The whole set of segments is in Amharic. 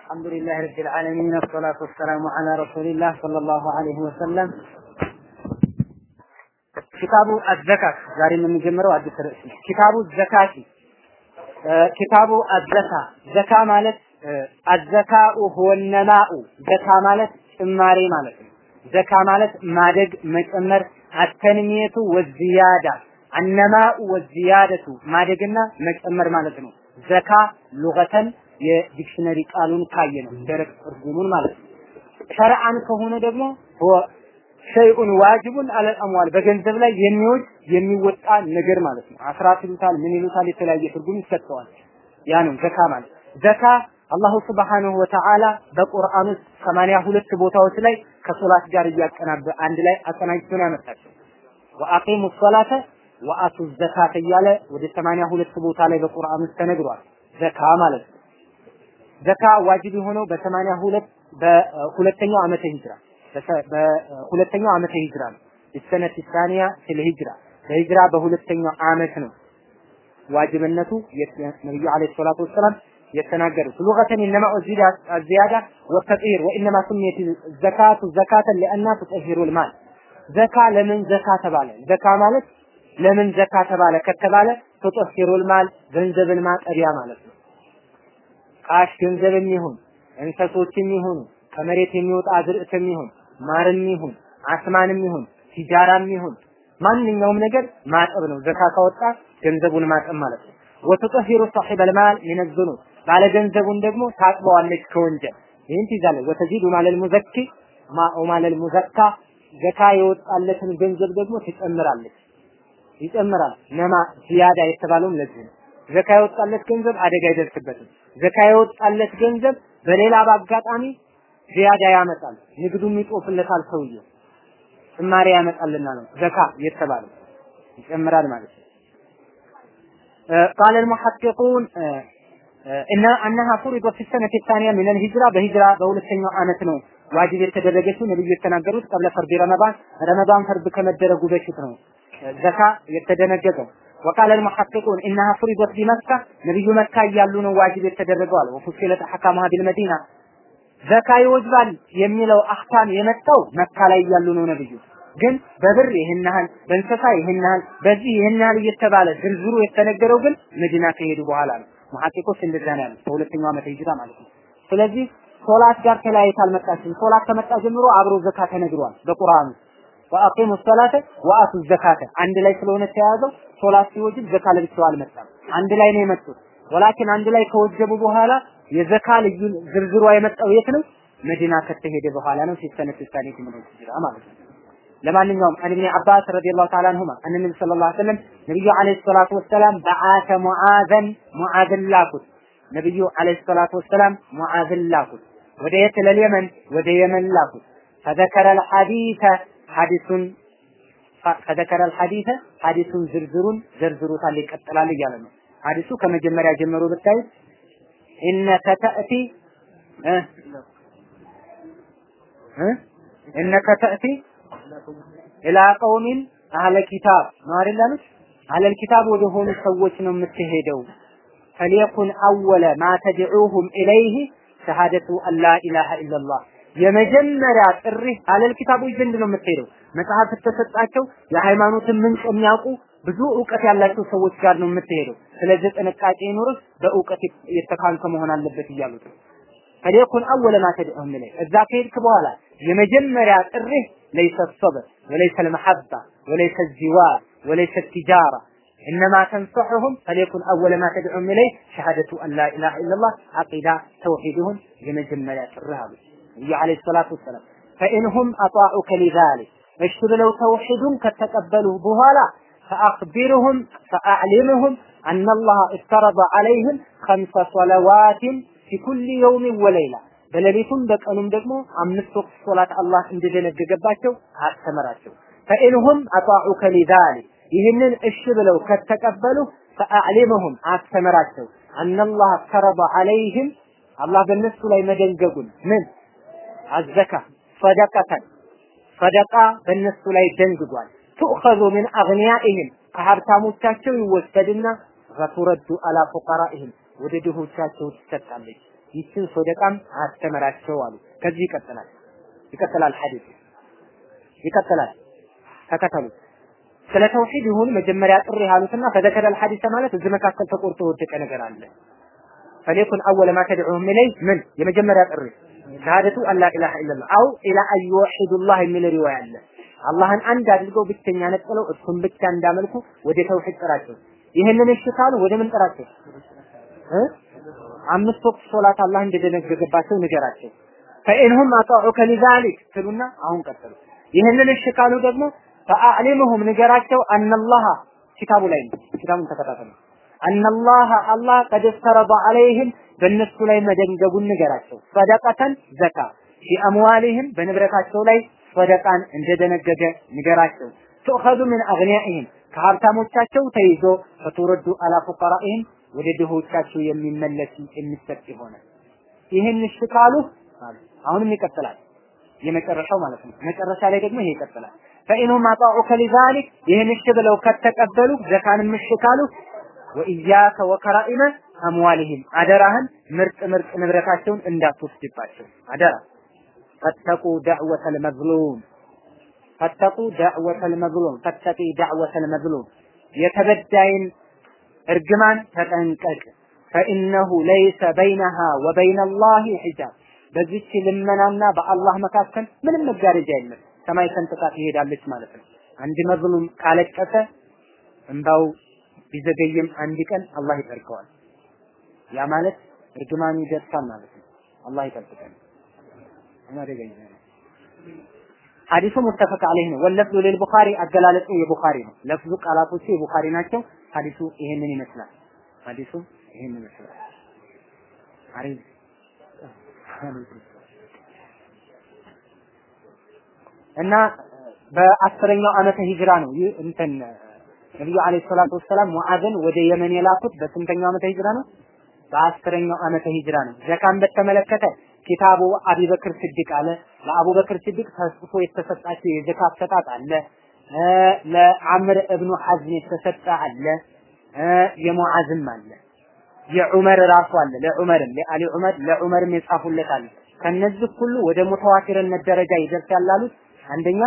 الحمد لله رب العالمين والصلاة والسلام على رسول الله صلى الله عليه وسلم ኪታቡ አዘካት ዛሬ የምንጀምረው አዲስ ርዕስ ነው። ኪታቡ ዘካቲ ኪታቡ አዘካ ዘካ ማለት አዘካኡ ሁወነማኡ ዘካ ማለት ጭማሬ ማለት ነው። ዘካ ማለት ማደግ መጨመር፣ አተንሚየቱ ወዝያዳ አነማኡ ወዝያደቱ ማደግና መጨመር ማለት ነው። ዘካ ሉገተን የዲክሽነሪ ቃሉን ካየ ነው ደረቅ ትርጉሙን ማለት ነው። ሸርዓን ከሆነ ደግሞ ሸይኡን ዋጅቡን አለል አምዋል በገንዘብ ላይ የሚወጅ የሚወጣ ነገር ማለት ነው። አስራት ይሉታል፣ ምን ይሉታል፣ የተለያየ ትርጉም ይሰጠዋል። ያ ነው ዘካ ማለት። ዘካ አላሁ ስብሓነሁ ወተዓላ በቁርአን ውስጥ ሰማንያ ሁለት ቦታዎች ላይ ከሶላት ጋር እያቀናበ አንድ ላይ አቀናጅቶ ነው ያመጣቸው። ወአቂሙ ሰላተ ወአቱ ዘካተ እያለ ወደ ሰማንያ ሁለት ቦታ ላይ በቁርአን ውስጥ ተነግሯል። ዘካ ማለት ነው። ዘካ ዋጅብ የሆነው በሰማንያ ሁለት በሁለተኛው ዓመተ ሂጅራ በሁለተኛው ዓመተ ሂጅራ ነው። ቢሰነት ሳኒያ ስለ ሂጅራ በሂጅራ በሁለተኛው ዓመት ነው ዋጅብነቱ ነብዩ አለይሂ ሰላቱ ወሰላም የተናገሩት ሉገተን ኢነማ ኡዚዳ አዚያዳ ወተጢር ወኢነማ ስሚየት ዘካቱ ዘካተን ለአና ተጠሂሩ ልማል ዘካ ለምን ዘካ ተባለ? ዘካ ማለት ለምን ዘካ ተባለ ከተባለ ተጠሂሩ ልማል ገንዘብን ማጠቢያ ማለት ነው። ቃሽ ገንዘብም ይሁን እንሰሶችም ይሁኑ ከመሬት የሚወጣ አዝርዕትም ይሁን ማርም ይሁን አስማንም ይሁን ሲጃራም ይሁን ማንኛውም ነገር ማጠብ ነው። ዘካ ካወጣ ገንዘቡን ማጠብ ማለት ነው። ወተጠሂሩ ሳሒበል ማል ሚነ ዙኑብ ባለ ገንዘቡን ደግሞ ታጥበዋለች ከወንጀል ይህን ትይዛለች። ወተዚዱ ማለል ሙዘኪ ማኦ ማለል ሙዘካ ዘካ የወጣለትን ገንዘብ ደግሞ ትጨምራለች ይጨምራል። ነማ ዚያዳ የተባለውም ለዚህ ነው። ዘካ የወጣለት ገንዘብ አደጋ አይደርስበትም። ዘካ የወጣለት ገንዘብ በሌላ በአጋጣሚ ዚያዳ ያመጣል። ንግዱም ይጦፍለታል ሰውየው ጭማሪ ያመጣልና ነው ዘካ የተባለው ይጨምራል ማለት ነው። قال المحققون إن أنها فرضت في السنة الثانية من الهجرة بهجرة በሁለተኛው ዓመት ነው ዋጅብ የተደረገችው ነብዩ የተናገሩት ቀብለ ፈርድ ረመዳን ረመዳን ፈርድ ከመደረጉ በፊት ነው ዘካ የተደነገገው وقال المحققون انها فرضت بمكه ነብዩ መካ እያሉ ነው ዋጅብ የተደረገው አለ ወፉሲለት አህካሙሃ ቢልመዲና ዘካ ይወጅባል የሚለው አህካም የመጣው መካ ላይ እያሉ ነው ነብዩ ግን በብር ይህን ያህል በእንስሳ ይህን ያህል በዚህ ይህን ያህል እየተባለ ዝርዝሩ የተነገረው ግን መዲና ከሄዱ በኋላ ነው ሙሐቂቆች እንደዛ ነው ያሉት በሁለተኛው ዓመተ ሂጅራ ማለት ነው ስለዚህ ሶላት ጋር ተለያይታ አልመጣችም ሶላት ከመጣ ጀምሮ አብሮ ዘካ ተነግሯል በቁርአኑ ወአቂሙ ሰላተ ወአቱ ዘካተ አንድ ላይ ስለሆነ ተያያዘው ሶላት ሲወጅብ ዘካ ለብቻው አልመጣም አንድ ላይ ነው የመጡት ወላኪን አንድ ላይ ከወጀቡ በኋላ የዘካ ልዩ ዝርዝሯ የመጣው የት ነው መዲና ከተሄደ በኋላ ነው ሲሰነ ሲሳኔ ምን ሂጅራ ማለት ነው ለማንኛውም አን ኢብኑ አባስ ረዲየላሁ ተዓላ አንሁማ አን ነብዩ ሰለላሁ ዐለይሂ ወሰለም ነብዩ ዐለይሂ ሰላቱ ወሰላም በዓተ ሙዓዘን ሙዓዝን ላኩት ነብዩ ዐለይሂ ሰላቱ ወሰላም ሙዓዝን ላኩት ወደ የት ለየመን ወደ የመን ላኩት ፈዘከረ الحديث ሐዲሱን ፈዘከረ الحديث ሐዲሱን ዝርዝሩን ዘርዝሩታል ይቀጥላል እያለ ነው ሐዲሱ ከመጀመሪያ ጀምሮ ብታዩት ኢነከ ተእቲ ኢነከ ተእቲ ኢላ ቀውሚን አህለ ኪታብ ነው አይደል ያሉት? አህለል ኪታብ ወደ ሆኑ ሰዎች ነው የምትሄደው። ፈሊየኩን አወለ ማ ተድዑሁም ኢለይህ ሸሃደቱ አላ ኢላሃ ኢለላህ የመጀመሪያ ጥሪ አለል ኪታቦች ዘንድ ነው የምትሄደው። መጽሐፍ ተሰጣቸው የሃይማኖትን ምንጭ የሚያውቁ ብዙ እውቀት ያላቸው ሰዎች ጋር ነው የምትሄደው። ስለዚህ ጥንቃቄ ይኖርህ፣ በእውቀት የተካንከ መሆን አለበት እያሉት ነው። ፈሊኩን አወለ ማ ተድዑም ኢለይህ እዛ ከሄድክ በኋላ የመጀመሪያ ጥሪህ ለይሰ ሶብር ወለይሰ ልመሐባ ወለይሰ ዚዋር ወለይሰ ቲጃራ እነማ ተንሰሑሁም ፈሊኩን አወለ ማ ተድዑም ኢለይህ ሸሃደቱ አን ላ ኢላሃ ኢለላህ አቂዳ ተውሂድሁን የመጀመሪያ ጥሪህ አሉት። ነብዩ አለይሂ ሰላቱ ወሰላም ፈኢንሁም አጣዑከ ሊዛሊክ እሺ ብለው ተውሂዱን ከተቀበሉ በኋላ ፈአኽቢርሁም ፈአዕሊምሁም አነላህ እፍተረደ ዐለይህም ኸምሰ ሰለዋትን ፊ የውሚን ወለይላ በሌሊቱም በቀኑም ደግሞ አምስት ወቅት ሶላት አላህ እንደደነገገባቸው አስተምራቸው። ፈኢንሁም አጣዑከ ሊዛሊክ ይህንን እሺ ብለው ከተቀበሉ ፈአዕሊምሁም አስተምራቸው። አነላህ እፍተረደ ዐለይህም አላህ በእነሱ ላይ መደንገጉን። ምን? አዘካ ሰደቀተን ሰደቃ በእነሱ ላይ ደንግጓል። ቱእኸዙ ሚን አግኒያኢህም ከሀብታሞቻቸው ይወሰድና ፈቱረዱ አላ ፉቀራኢህም ወደ ድሆቻቸው ትሰጣለች። ይችን ሶደቃም አስተምራቸው አሉ። ከዚህ ይቀጥላል ይቀጥላል ሐዲስ ይቀጥላል ተከተሉ። ስለ ተውሂድ ይሁን መጀመሪያ ጥሪ ያሉትና ፈዘከረል ሐዲስ ማለት እዚህ መካከል ተቆርጦ የወደቀ ነገር አለ። ፈሊኩን አወለ ማ ተድዑሁም ኢለይ ምን የመጀመሪያ ጥሪ ሸሃደቱ አላ ኢላሃ ኢለላህ አው ኢላ አን ዩወሒዱላህ የሚል ሪዋያ አለ። አላህን አንድ አድርገው ብቸኛ ነጥለው እሱን ብቻ እንዳመልኩ ወደ ተውሂድ ጥራቸው። ይህንን እሺ ካሉ ወደ ምን ጥራቸው? አምስት ወቅት ሶላት አላህ እንደደነገገባቸው ንገራቸው። ፈኢንሁም አጣዑከ ሊዛሊክ ትሉና አሁን ቀጥሉ። ይህንን እሺ ካሉ ደግሞ ፈአዕሊምሁም ንገራቸው አነላህ ኪታቡ ላይ ነው። ኪታቡን ተከታተሉ። አነላህ አላህ ቀድ ፈረደ ዐለይህም በእነሱ ላይ መደንገጉን ንገራቸው። ሰደቀተን ዘካ ፊ አምዋሊህም በንብረታቸው ላይ ሰደቃን እንደደነገገ ንገራቸው። ትኡኸዙ ምን አግኒያኢህም ከሀብታሞቻቸው ተይዞ ፈቱረዱ አላ ፉቀራኢህም ወደ ድሆቻቸው የሚመለስ የሚሰጥ ይሆነ ይህን እሺ ካሉ አሁንም ይቀጥላል። የመጨረሻው ማለት ነው። መጨረሻ ላይ ደግሞ ይሄ ይቀጥላል። ፈኢንሁም አጣዑከ ሊዛሊክ ይህን እሺ ብለው ከተቀበሉ ዘካንም እሺ ካሉ ወኢያከ ወከራኢመ አምዋሊሂም አደራህን ምርጥ ምርጥ ንብረታቸውን እንዳትወስድባቸው አደራ። ፈተቁ ደዕወተል መዝሉም ፈተቁ ደዕወተል መዝሉም ፈተቂ ደዕወተል መዝሉም የተበዳይን እርግማን ተጠንቀቅ። ፈኢነሁ ለይሰ በይነሃ ወበይነ አላህ ሒጃብ በዚች ልመናና በአላህ መካከል ምንም መጋረጃ የለም። ሰማይ ሰንጥቃ ትሄዳለች ማለት ነው። አንድ መዝሉም ካለቀሰ እንባው ቢዘገይም አንድ ቀን አላህ ይጠርቀዋል። ያ ማለት እርግማኑ ይደርሳል ማለት ነው። አላህ ይጠብቀን። አደገኛ ነው። ሐዲሱ ሙተፈቅ አለይህ ነው። ወለፍዙ ለልቡኻሪ አገላለጹ የቡኻሪ ነው። ለፍዙ ቃላቶቹ የቡኻሪ ናቸው። ሐዲሱ ይሄንን ይመስላል። ሐዲሱ ይሄንን ይመስላል። እና በአስረኛው ዓመተ ሂጅራ ነው ይህ እንትን ነብዩ አለይሂ ሰላቱ ወሰላም ሙዓዝን ወደ የመን የላኩት በስንተኛው ዓመተ ሂጅራ ነው? በአስረኛው ዓመተ ሂጅራ ነው። ዘካን በተመለከተ ኪታቡ አቡበክር ስዲቅ አለ። ለአቡበክር ስዲቅ ተጽፎ የተሰጣቸው የዘካ አሰጣጥ አለ። ለአምር እብኑ ሐዝም የተሰጠ አለ። የሙዓዝም አለ። የዑመር ራሱ አለ። ለዑመርም ለአሊ ዑመር ለዑመርም የጻፉለት አለ። ከነዚህ ሁሉ ወደ ሙተዋቲርነት ደረጃ ይደርሳል ያሉት አንደኛ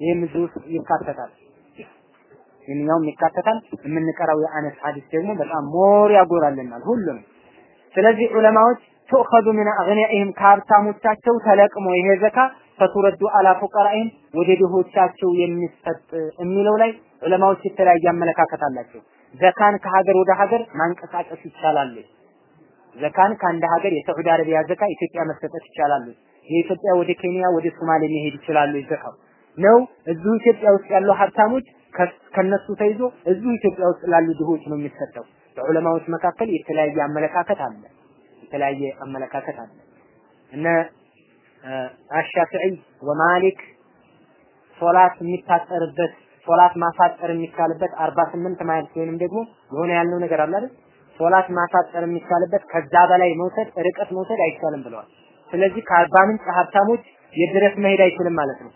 ይህም እዚህ ይካተታል። ይህኛውም ይካተታል። የምንቀራው የአነስ ሐዲስ ደግሞ በጣም more ያጎላልናል ሁሉም። ስለዚህ ዑለማዎች تؤخذ من أغنيائهم ከሀብታሞቻቸው ተለቅሞ ይሄ ዘካ فترد على فقرائهم ወደ ድሆቻቸው የሚሰጥ የሚለው ላይ ዑለማዎች የተለያየ አመለካከት አላቸው። ዘካን ከሀገር ወደ ሀገር ማንቀሳቀስ ይቻላል። ዘካን ከአንድ ሀገር የሳዑዲ አረቢያ ዘካ ኢትዮጵያ መሰጠት ይቻላል። የኢትዮጵያ ወደ ኬንያ ወደ ሶማሌ መሄድ ይችላሉ። ዘካው ነው እዚሁ ኢትዮጵያ ውስጥ ያሉ ሀብታሞች ከነሱ ተይዞ እዚሁ ኢትዮጵያ ውስጥ ላሉ ድሆች ነው የሚሰጠው። በዑለማዎች መካከል የተለያየ አመለካከት አለ። የተለያየ አመለካከት አለ። እነ አሻፊዒ ወ ማሊክ ሶላት የሚታጠርበት ሶላት ማሳጠር የሚቻልበት 48 miles ወይንም ደግሞ የሆነ ያልነው ነገር አለ አይደል? ሶላት ማሳጠር የሚቻልበት ከዛ በላይ መውሰድ ርቀት መውሰድ አይቻልም ብለዋል። ስለዚህ ከአርባ ምንጭ ሀብታሞች የድረስ መሄድ አይችልም ማለት ነው።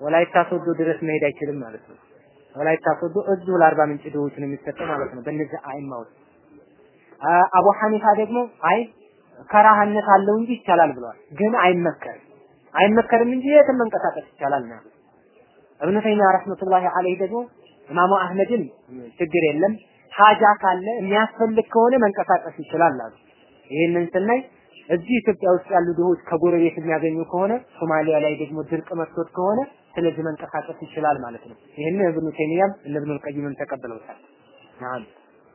ወላይታ ሶዶ ድረስ መሄድ አይችልም ማለት ነው። ወላይታ ሶዶ እዚሁ ለአርባ ምንጭ ድሆች ነው የሚሰጠው ማለት ነው። በእነዚህ አይማዎች አቡ ሐኒፋ ደግሞ አይ ከራህነት አለው እንጂ ይቻላል ብለዋል። ግን አይመከርም አይመከርም እንጂ የትም መንቀሳቀስ ይቻላል ነው። እብኑ ተይሚያ ረህመቱላሂ ዐለይሂ ደግሞ ኢማሙ አህመድን ችግር የለም ሀጃ ካለ የሚያስፈልግ ከሆነ መንቀሳቀስ ይችላል አሉ። ይህንን ስናይ እዚህ ኢትዮጵያ ውስጥ ያሉ ድሆች ከጎረቤት የሚያገኙ ከሆነ ሶማሊያ ላይ ደግሞ ድርቅ መጥቶት ከሆነ ስለዚህ መንቀሳቀስ ይችላል ማለት ነው። ይህን እብኑ ተይሚያም እነ እብኑ ቀይምም ተቀብለውታል። ናም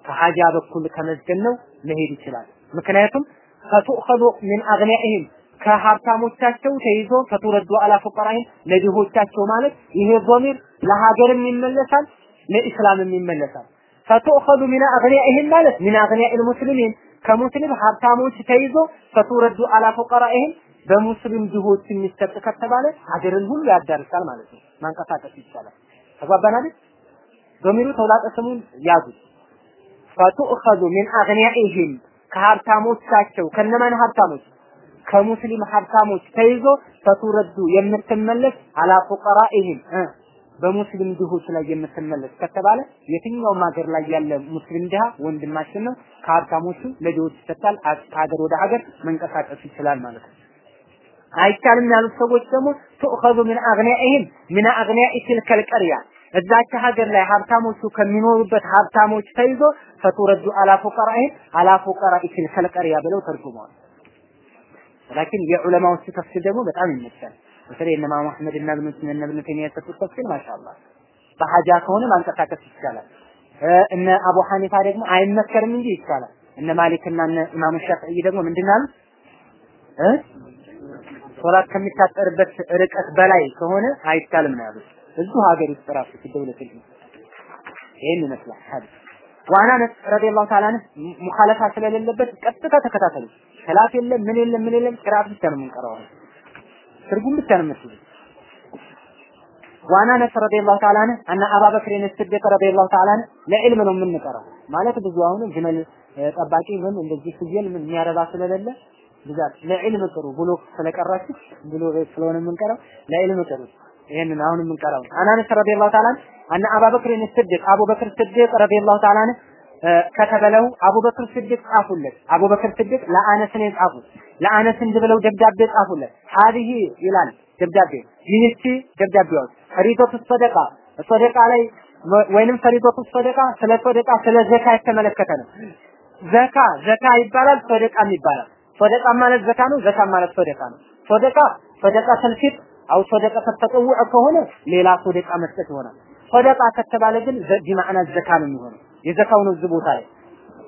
ከሀጃ በኩል ከመዝገን ነው መሄድ ይችላል። ምክንያቱም ፈቱኸዙ ሚን አግኒያኢህም ከሀብታሞቻቸው ተይዞ ፈቱረዱ አላ ፉቀራኢህም ለድሆቻቸው ማለት ይሄ ዶሚር ለሀገርም ይመለሳል፣ ለኢስላምም ይመለሳል። ፈቱኸዙ ሚን አግኒያኢህም ማለት ሚን አግኒያኢል ሙስሊሚን ከሙስሊም ሀብታሞች ተይዞ ፈቱረዱ አላ ፉቀራኢህም በሙስሊም ድሆች የሚሰጥ ከተባለ ሀገርን ሁሉ ያዳርሳል ማለት ነው። ማንቀሳቀስ ይቻላል። ተግባባን አይደል? ዶሚሩ ተውላጠ ስሙን ያዙ። ፈቱኸዙ ሚን አግኒያኢህም ከሀብታሞቻቸው ከነማን ሀብታሞች ከሙስሊም ሀብታሞች ተይዞ ፈቱረዱ የምትመለስ አላ ፉቀራኢህም በሙስሊም ድሆች ላይ የምትመለስ ከተባለ የትኛውም ሀገር ላይ ያለ ሙስሊም ድሃ ወንድማችን ነው። ከሀብታሞቹ ለድሆች ይሰጣል። ከሀገር ወደ ሀገር መንቀሳቀስ ይችላል ማለት ነው። አይቻልም ያሉት ሰዎች ደግሞ ትኡኸዙ ምን አግኒያኢህም ምን አግኒያኢ ትልከል ቀርያ እዛች ሀገር ላይ ሀብታሞቹ ከሚኖሩበት ሀብታሞች ተይዞ ፈቱረዱ አላ ፉቀራኢህም አላ ፉቀራኢ ትልከል ቀርያ ብለው ተርጉመዋል። ላኪን የዑለማዎቹ ተፍሲር ደግሞ በጣም ይመቻል። በተለይ እነ ኢማም አህመድ እና ኢብኑ ሲና እና ኢብኑ ተይሚያ የሰጡት ተፍሲር ማሻአላህ በሐጃ ከሆነ ማንቀሳቀስ ይቻላል። እነ አቡ ሐኒፋ ደግሞ አይመከርም እንጂ ይቻላል። እነ ማሊክና እነ ኢማም ሻፊዒ ደግሞ ምንድን አሉ? እ ሶላት ከሚታጠርበት ርቀት በላይ ከሆነ አይቻልም ነው ያሉት። እዚሁ ሀገር ውስጥ ራሱ ሲደውለት ይሄን ይመስላል ሐዲስ ዋና ነስ ረዲየላሁ ተዓላ አንሁ ሙኻለፋ ስለሌለበት ቀጥታ ተከታተሉ። ሰላት የለም ምን የለም ምን የለም ቅራት ብቻ ነው የምንቀረው። ትርጉም ብቻ ነው የምትሉት። ዋና ነስ ረዲየላሁ ተዓላ አንሁ አና አባበክርን ስዲቅ ረዲየላሁ ተዓላ አንሁ ለዕልም ነው የምንቀረው ማለት ብዙ አሁን ግመል ጠባቂ ምን እንደዚህ ፍየል የሚያረባ ስለሌለ ብዛት ለዕልም ቅሩ ብሎ ስለቀራችሁ ብሎ ስለሆነ የምንቀረው ለዕልም ቅሩ። ይሄንን አሁን የምንቀረው አናነስ ረዲየላሁ ተዓላ አነ አባበክርን ስዲቅ አቡበክር ስዲቅ ረዲየላሁ ተዓላ ከተበለው አቡበክር ስዲቅ ጻፉለት። አቡበክር ስዲቅ ለአነስ ነው የጻፉት። ለአነስ ብለው ደብዳቤ ጻፉለት። ሀዲሂ ይላል ደብዳቤ ይህቺ ደብዳቤዋ ፈሪዶቱ ሰደቃ ሰደቃ ላይ ወይንም ፈሪዶቱ ሰደቃ ስለ ሰደቃ ስለ ዘካ የተመለከተ ነው። ዘካ ዘካ ይባላል፣ ሰደቃም ይባላል። ሰደቃ ማለት ዘካ ነው፣ ዘካ ማለት ሰደቃ ነው። ሰደቃ ሰደቃ ተልፊት አው ሰደቃ ተጠውዕ ከሆነ ሌላ ሰደቃ መስጠት ይሆናል። ሰደቃ ከተባለ ግን ቢማዕና ዘካ ነው የሚሆነው። የዘካው ነው እዚህ ቦታ ላይ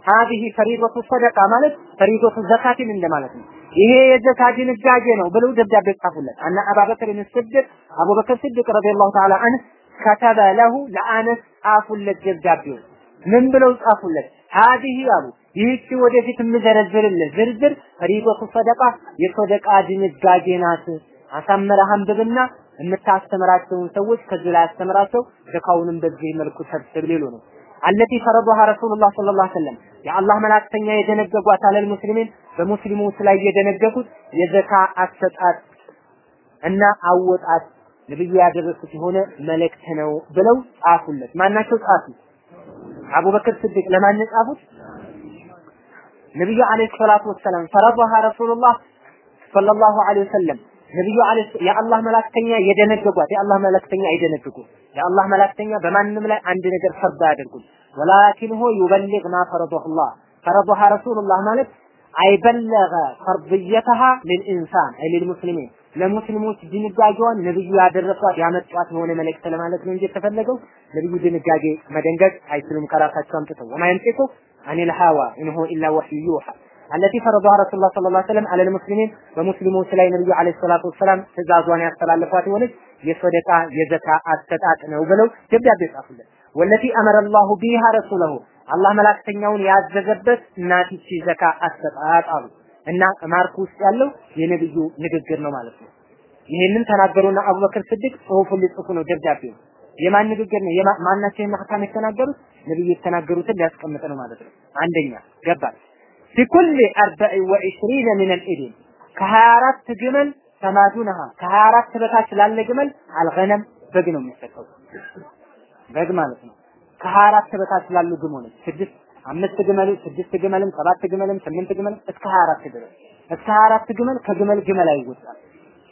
ሀዲህ ፈሪዶቱ ሰደቃ ማለት ፈሪዶቱ ዘካቲን እንደማለት ነው። ይሄ የዘካ ድንጋጌ ነው ብለው ደብዳቤ ጻፉለት። አና አባበክር ስድቅ አቡበክር ስድቅ ረዲየላሁ ተዓላ አንሁ ከተበ ለሁ ለአነስ ጻፉለት ደብዳቤው ምን ብለው ጻፉለት? ሀዲህ አሉ ይህቺ ወደፊት የምዘረዝርልህ ዝርዝር ፈሪዶቱ ሰደቃ የሰደቃ ድንጋጌ ናት። አሳምረህ አንብብና የምታስተምራቸውን ሰዎች ከዚህ ላይ አስተምራቸው፣ ዘካውንም በዚህ መልኩ ሰብስብ ሊሉ ነው። አለቲ ፈረዱሃ ረሱሉላህ ሰለላሁ ዐለይሂ ወሰለም የአላህ መላእክተኛ የደነገጓት አለል ሙስሊሚን በሙስሊሞች ላይ የደነገጉት የዘካ አሰጣጥ እና አወጣት ነብዩ ያደረሱት የሆነ መልእክት ነው ብለው ጻፉለት። ማናቸው ጻፉ? አቡበክር ስዲቅ ለማን ጻፉት? ነብዩ አለይሂ ሰላቱ ወሰላም ፈረዱሃ ረሱሉላህ ሰለላሁ ዐለይሂ ወሰለም። ነብዩ አለይሂ የአላህ መላእክተኛ የደነገጓት የአላህ መላእክተኛ አይደነግጉ። የአላህ መላእክተኛ በማንም ላይ አንድ ነገር ፈርድ አያደርጉም። ወላኪን ሆ ዩበሊግ ማ ፈረደሁላህ። ፈረደሃ ረሱሉላህ ማለት አይበለገ ፈርድየተሃ ልልኢንሳን አይ ልልሙስሊሚን ለሙስሊሞች ድንጋጌዋን ነብዩ ያደረሷት ያመጧት የሆነ መልእክት ለማለት ነው እንጂ የተፈለገው። ነብዩ ድንጋጌ መደንገግ አይችሉም። ከራሳቸው አምጥተው ወማ የንጢቁ አኒል ሀዋ ኢንሁ ኢላ ወህዩ ዩሃ አለቲ ፈረዷ ረሱሉላህ ሰለላሁ ዐለይሂ ወሰለም አለል ሙስሊሚን በሙስሊሞች ላይ ነብዩ ዐለይሂ ሰላቱ ወሰላም ትእዛዟን ያስተላለፏት የሆነች የሰደቃ የዘካ አሰጣጥ ነው ብለው ደብዳቤ ጻፉለት። ወለቲ አመረ አላሁ ቢሃ ረሱለሁ አላህ መላእክተኛውን ያዘዘበት እናቲቺ ዘካ አሰጣጥ አሉ እና ማርኩ ውስጥ ያለው የነብዩ ንግግር ነው ማለት ነው። ይህንን ተናገሩና አቡበክር ስድቅ ጽሁፉን ሊጽፉ ነው ደብዳቤው የማን ንግግር ነው? ማናቸው የማህካም የተናገሩት ነብዩ የተናገሩትን ሊያስቀምጥ ነው ማለት ነው። አንደኛ ገባል አርበዕ ወዒሽሪነ ምን አልኢብል ከሀያ አራት ግመል ተማዱነሃ ከሀያ አራት በታች ላለ ግመል አልገነም በግ ነው የሚሰጠው በግ ማለት ነው። ከሀያ አራት በታች ላሉ ግመሎች ስድስት አምስት ግመል ስድስት ግመልም ሰባት ግመልም ስምንት ግመልም እስከ ሀያ አራት ድረስ እስከ ሀያ አራት ግመል ከግመል ግመል አይወጣም።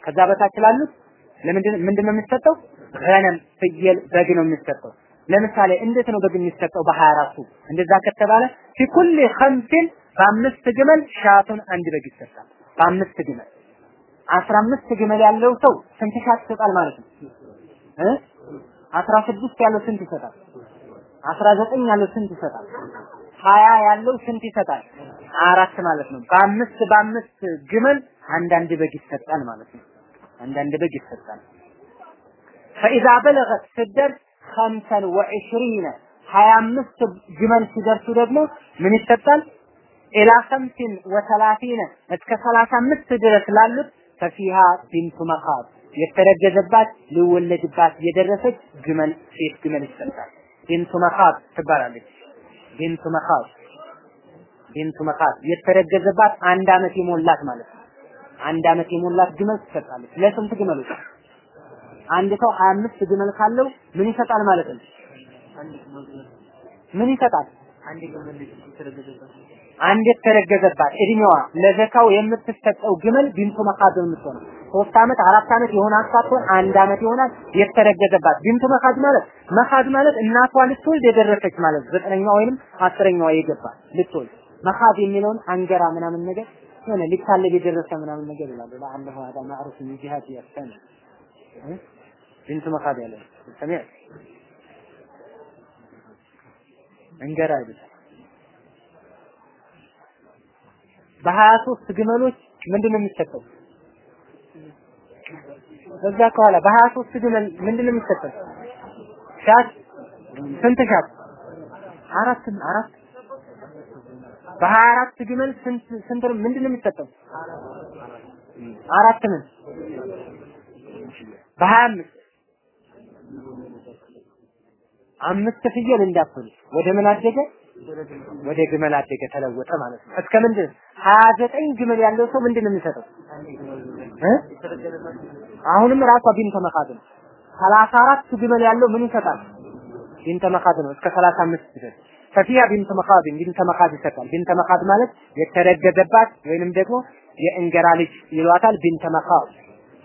ከዛ በታች ላሉት ለምንድን ምንድን ነው የሚሰጠው? ገነም ፍየል፣ በግ ነው የሚሰጠው። ለምሳሌ እንዴት ነው በግ የሚሰጠው? በሀያ አራቱ እንደዛ ከተባለ ፊኩል ኸምሲን በአምስት ግመል ሻቱን አንድ በግ ይሰጣል። በአምስት ግመል አስራ አምስት ግመል ያለው ሰው ስንት ሻት ይሰጣል ማለት ነው እ አስራ ስድስት ያለው ስንት ይሰጣል? አስራ ዘጠኝ ያለው ስንት ይሰጣል? ሀያ ያለው ስንት ይሰጣል? አራት ማለት ነው። በአምስት በአምስት ግመል አንዳንድ በግ ይሰጣል ማለት ነው። አንዳንድ በግ ይሰጣል። ፈኢዛ በለገት ስደርስ ኸምሰን ወዕሽሪነ ሀያ አምስት ግመል ሲደርሱ ደግሞ ምን ይሰጣል? ኢላ ኸምሲን ወሰላሲነ እስከ ሰላሳ አምስት ድረስ ላሉት ففيها بنت مخاض የተረገዘባት ሊወለድባት የደረሰች ግመል ሴት ግመል ይሰጣል። بنت مخاض ትባላለች። بنت مخاض بنت مخاض የተረገዘባት አንድ አመት የሞላት ማለት ነው። አንድ አመት የሞላት ግመል ትሰጣለች። ለስንት ግመሎች? አንድ ሰው 25 ግመል ካለው ምን ይሰጣል ማለት ነው? ምን ይሰጣል? አንድ የተረገዘባት። እድሜዋ ለዘካው የምትሰጠው ግመል ቢንቱ መካድ የምትሆነው። ሶስት አመት አራት አመት የሆናት ሳትሆን አንድ አመት ይሆናል የተረገዘባት። ቢንቱ መካድ ማለት መካድ ማለት እናቷ ልትወልድ የደረሰች ማለት ዘጠነኛ ወይንም አስረኛዋ የገባ ልትወልድ። መካድ የሚለውን አንገራ ምናምን ነገር የሆነ ሊታለብ የደረሰ ምናምን ነገር ይላሉ ለአንድ ሀዳ ማዕሩፍ ሚጂሃት ያስተነ يستمع ቢንቱ መካድ ያለ ሰሚዕ እንገራ አይደል በሀያ ሶስት ግመሎች ምንድን ነው የሚሰጠው? በዛ ከኋላ በሀያ ሶስት ግመል ምንድን ነው የሚሰጠው? ሻት ስንት ሻት? አራት አራት በሀያ አራት ግመል ስንት ስንት ምንድን ነው የሚሰጠው? አራት ምን በሀያ አምስት አምስት ፍየል እንዳትሉ ወደ ምን አደገ? ወደ ግመል አደገ ተለወጠ ማለት ነው። እስከ ምንድን ሀያ ዘጠኝ ግመል ያለው ሰው ምንድን ነው የሚሰጠው? አሁንም ራሷ ቢንተ መካድ ነው። ሰላሳ አራት ግመል ያለው ምን ይሰጣል? ቢንተ መካድ ነው። እስከ ሰላሳ አምስት ድረስ ፈፊያ ቢንተ መካድ ቢንተ መካድ ይሰጣል። ቢንተ መካድ ማለት የተረገዘባት ወይንም ደግሞ የእንገራ ልጅ ይሏታል። ቢንተ መካድ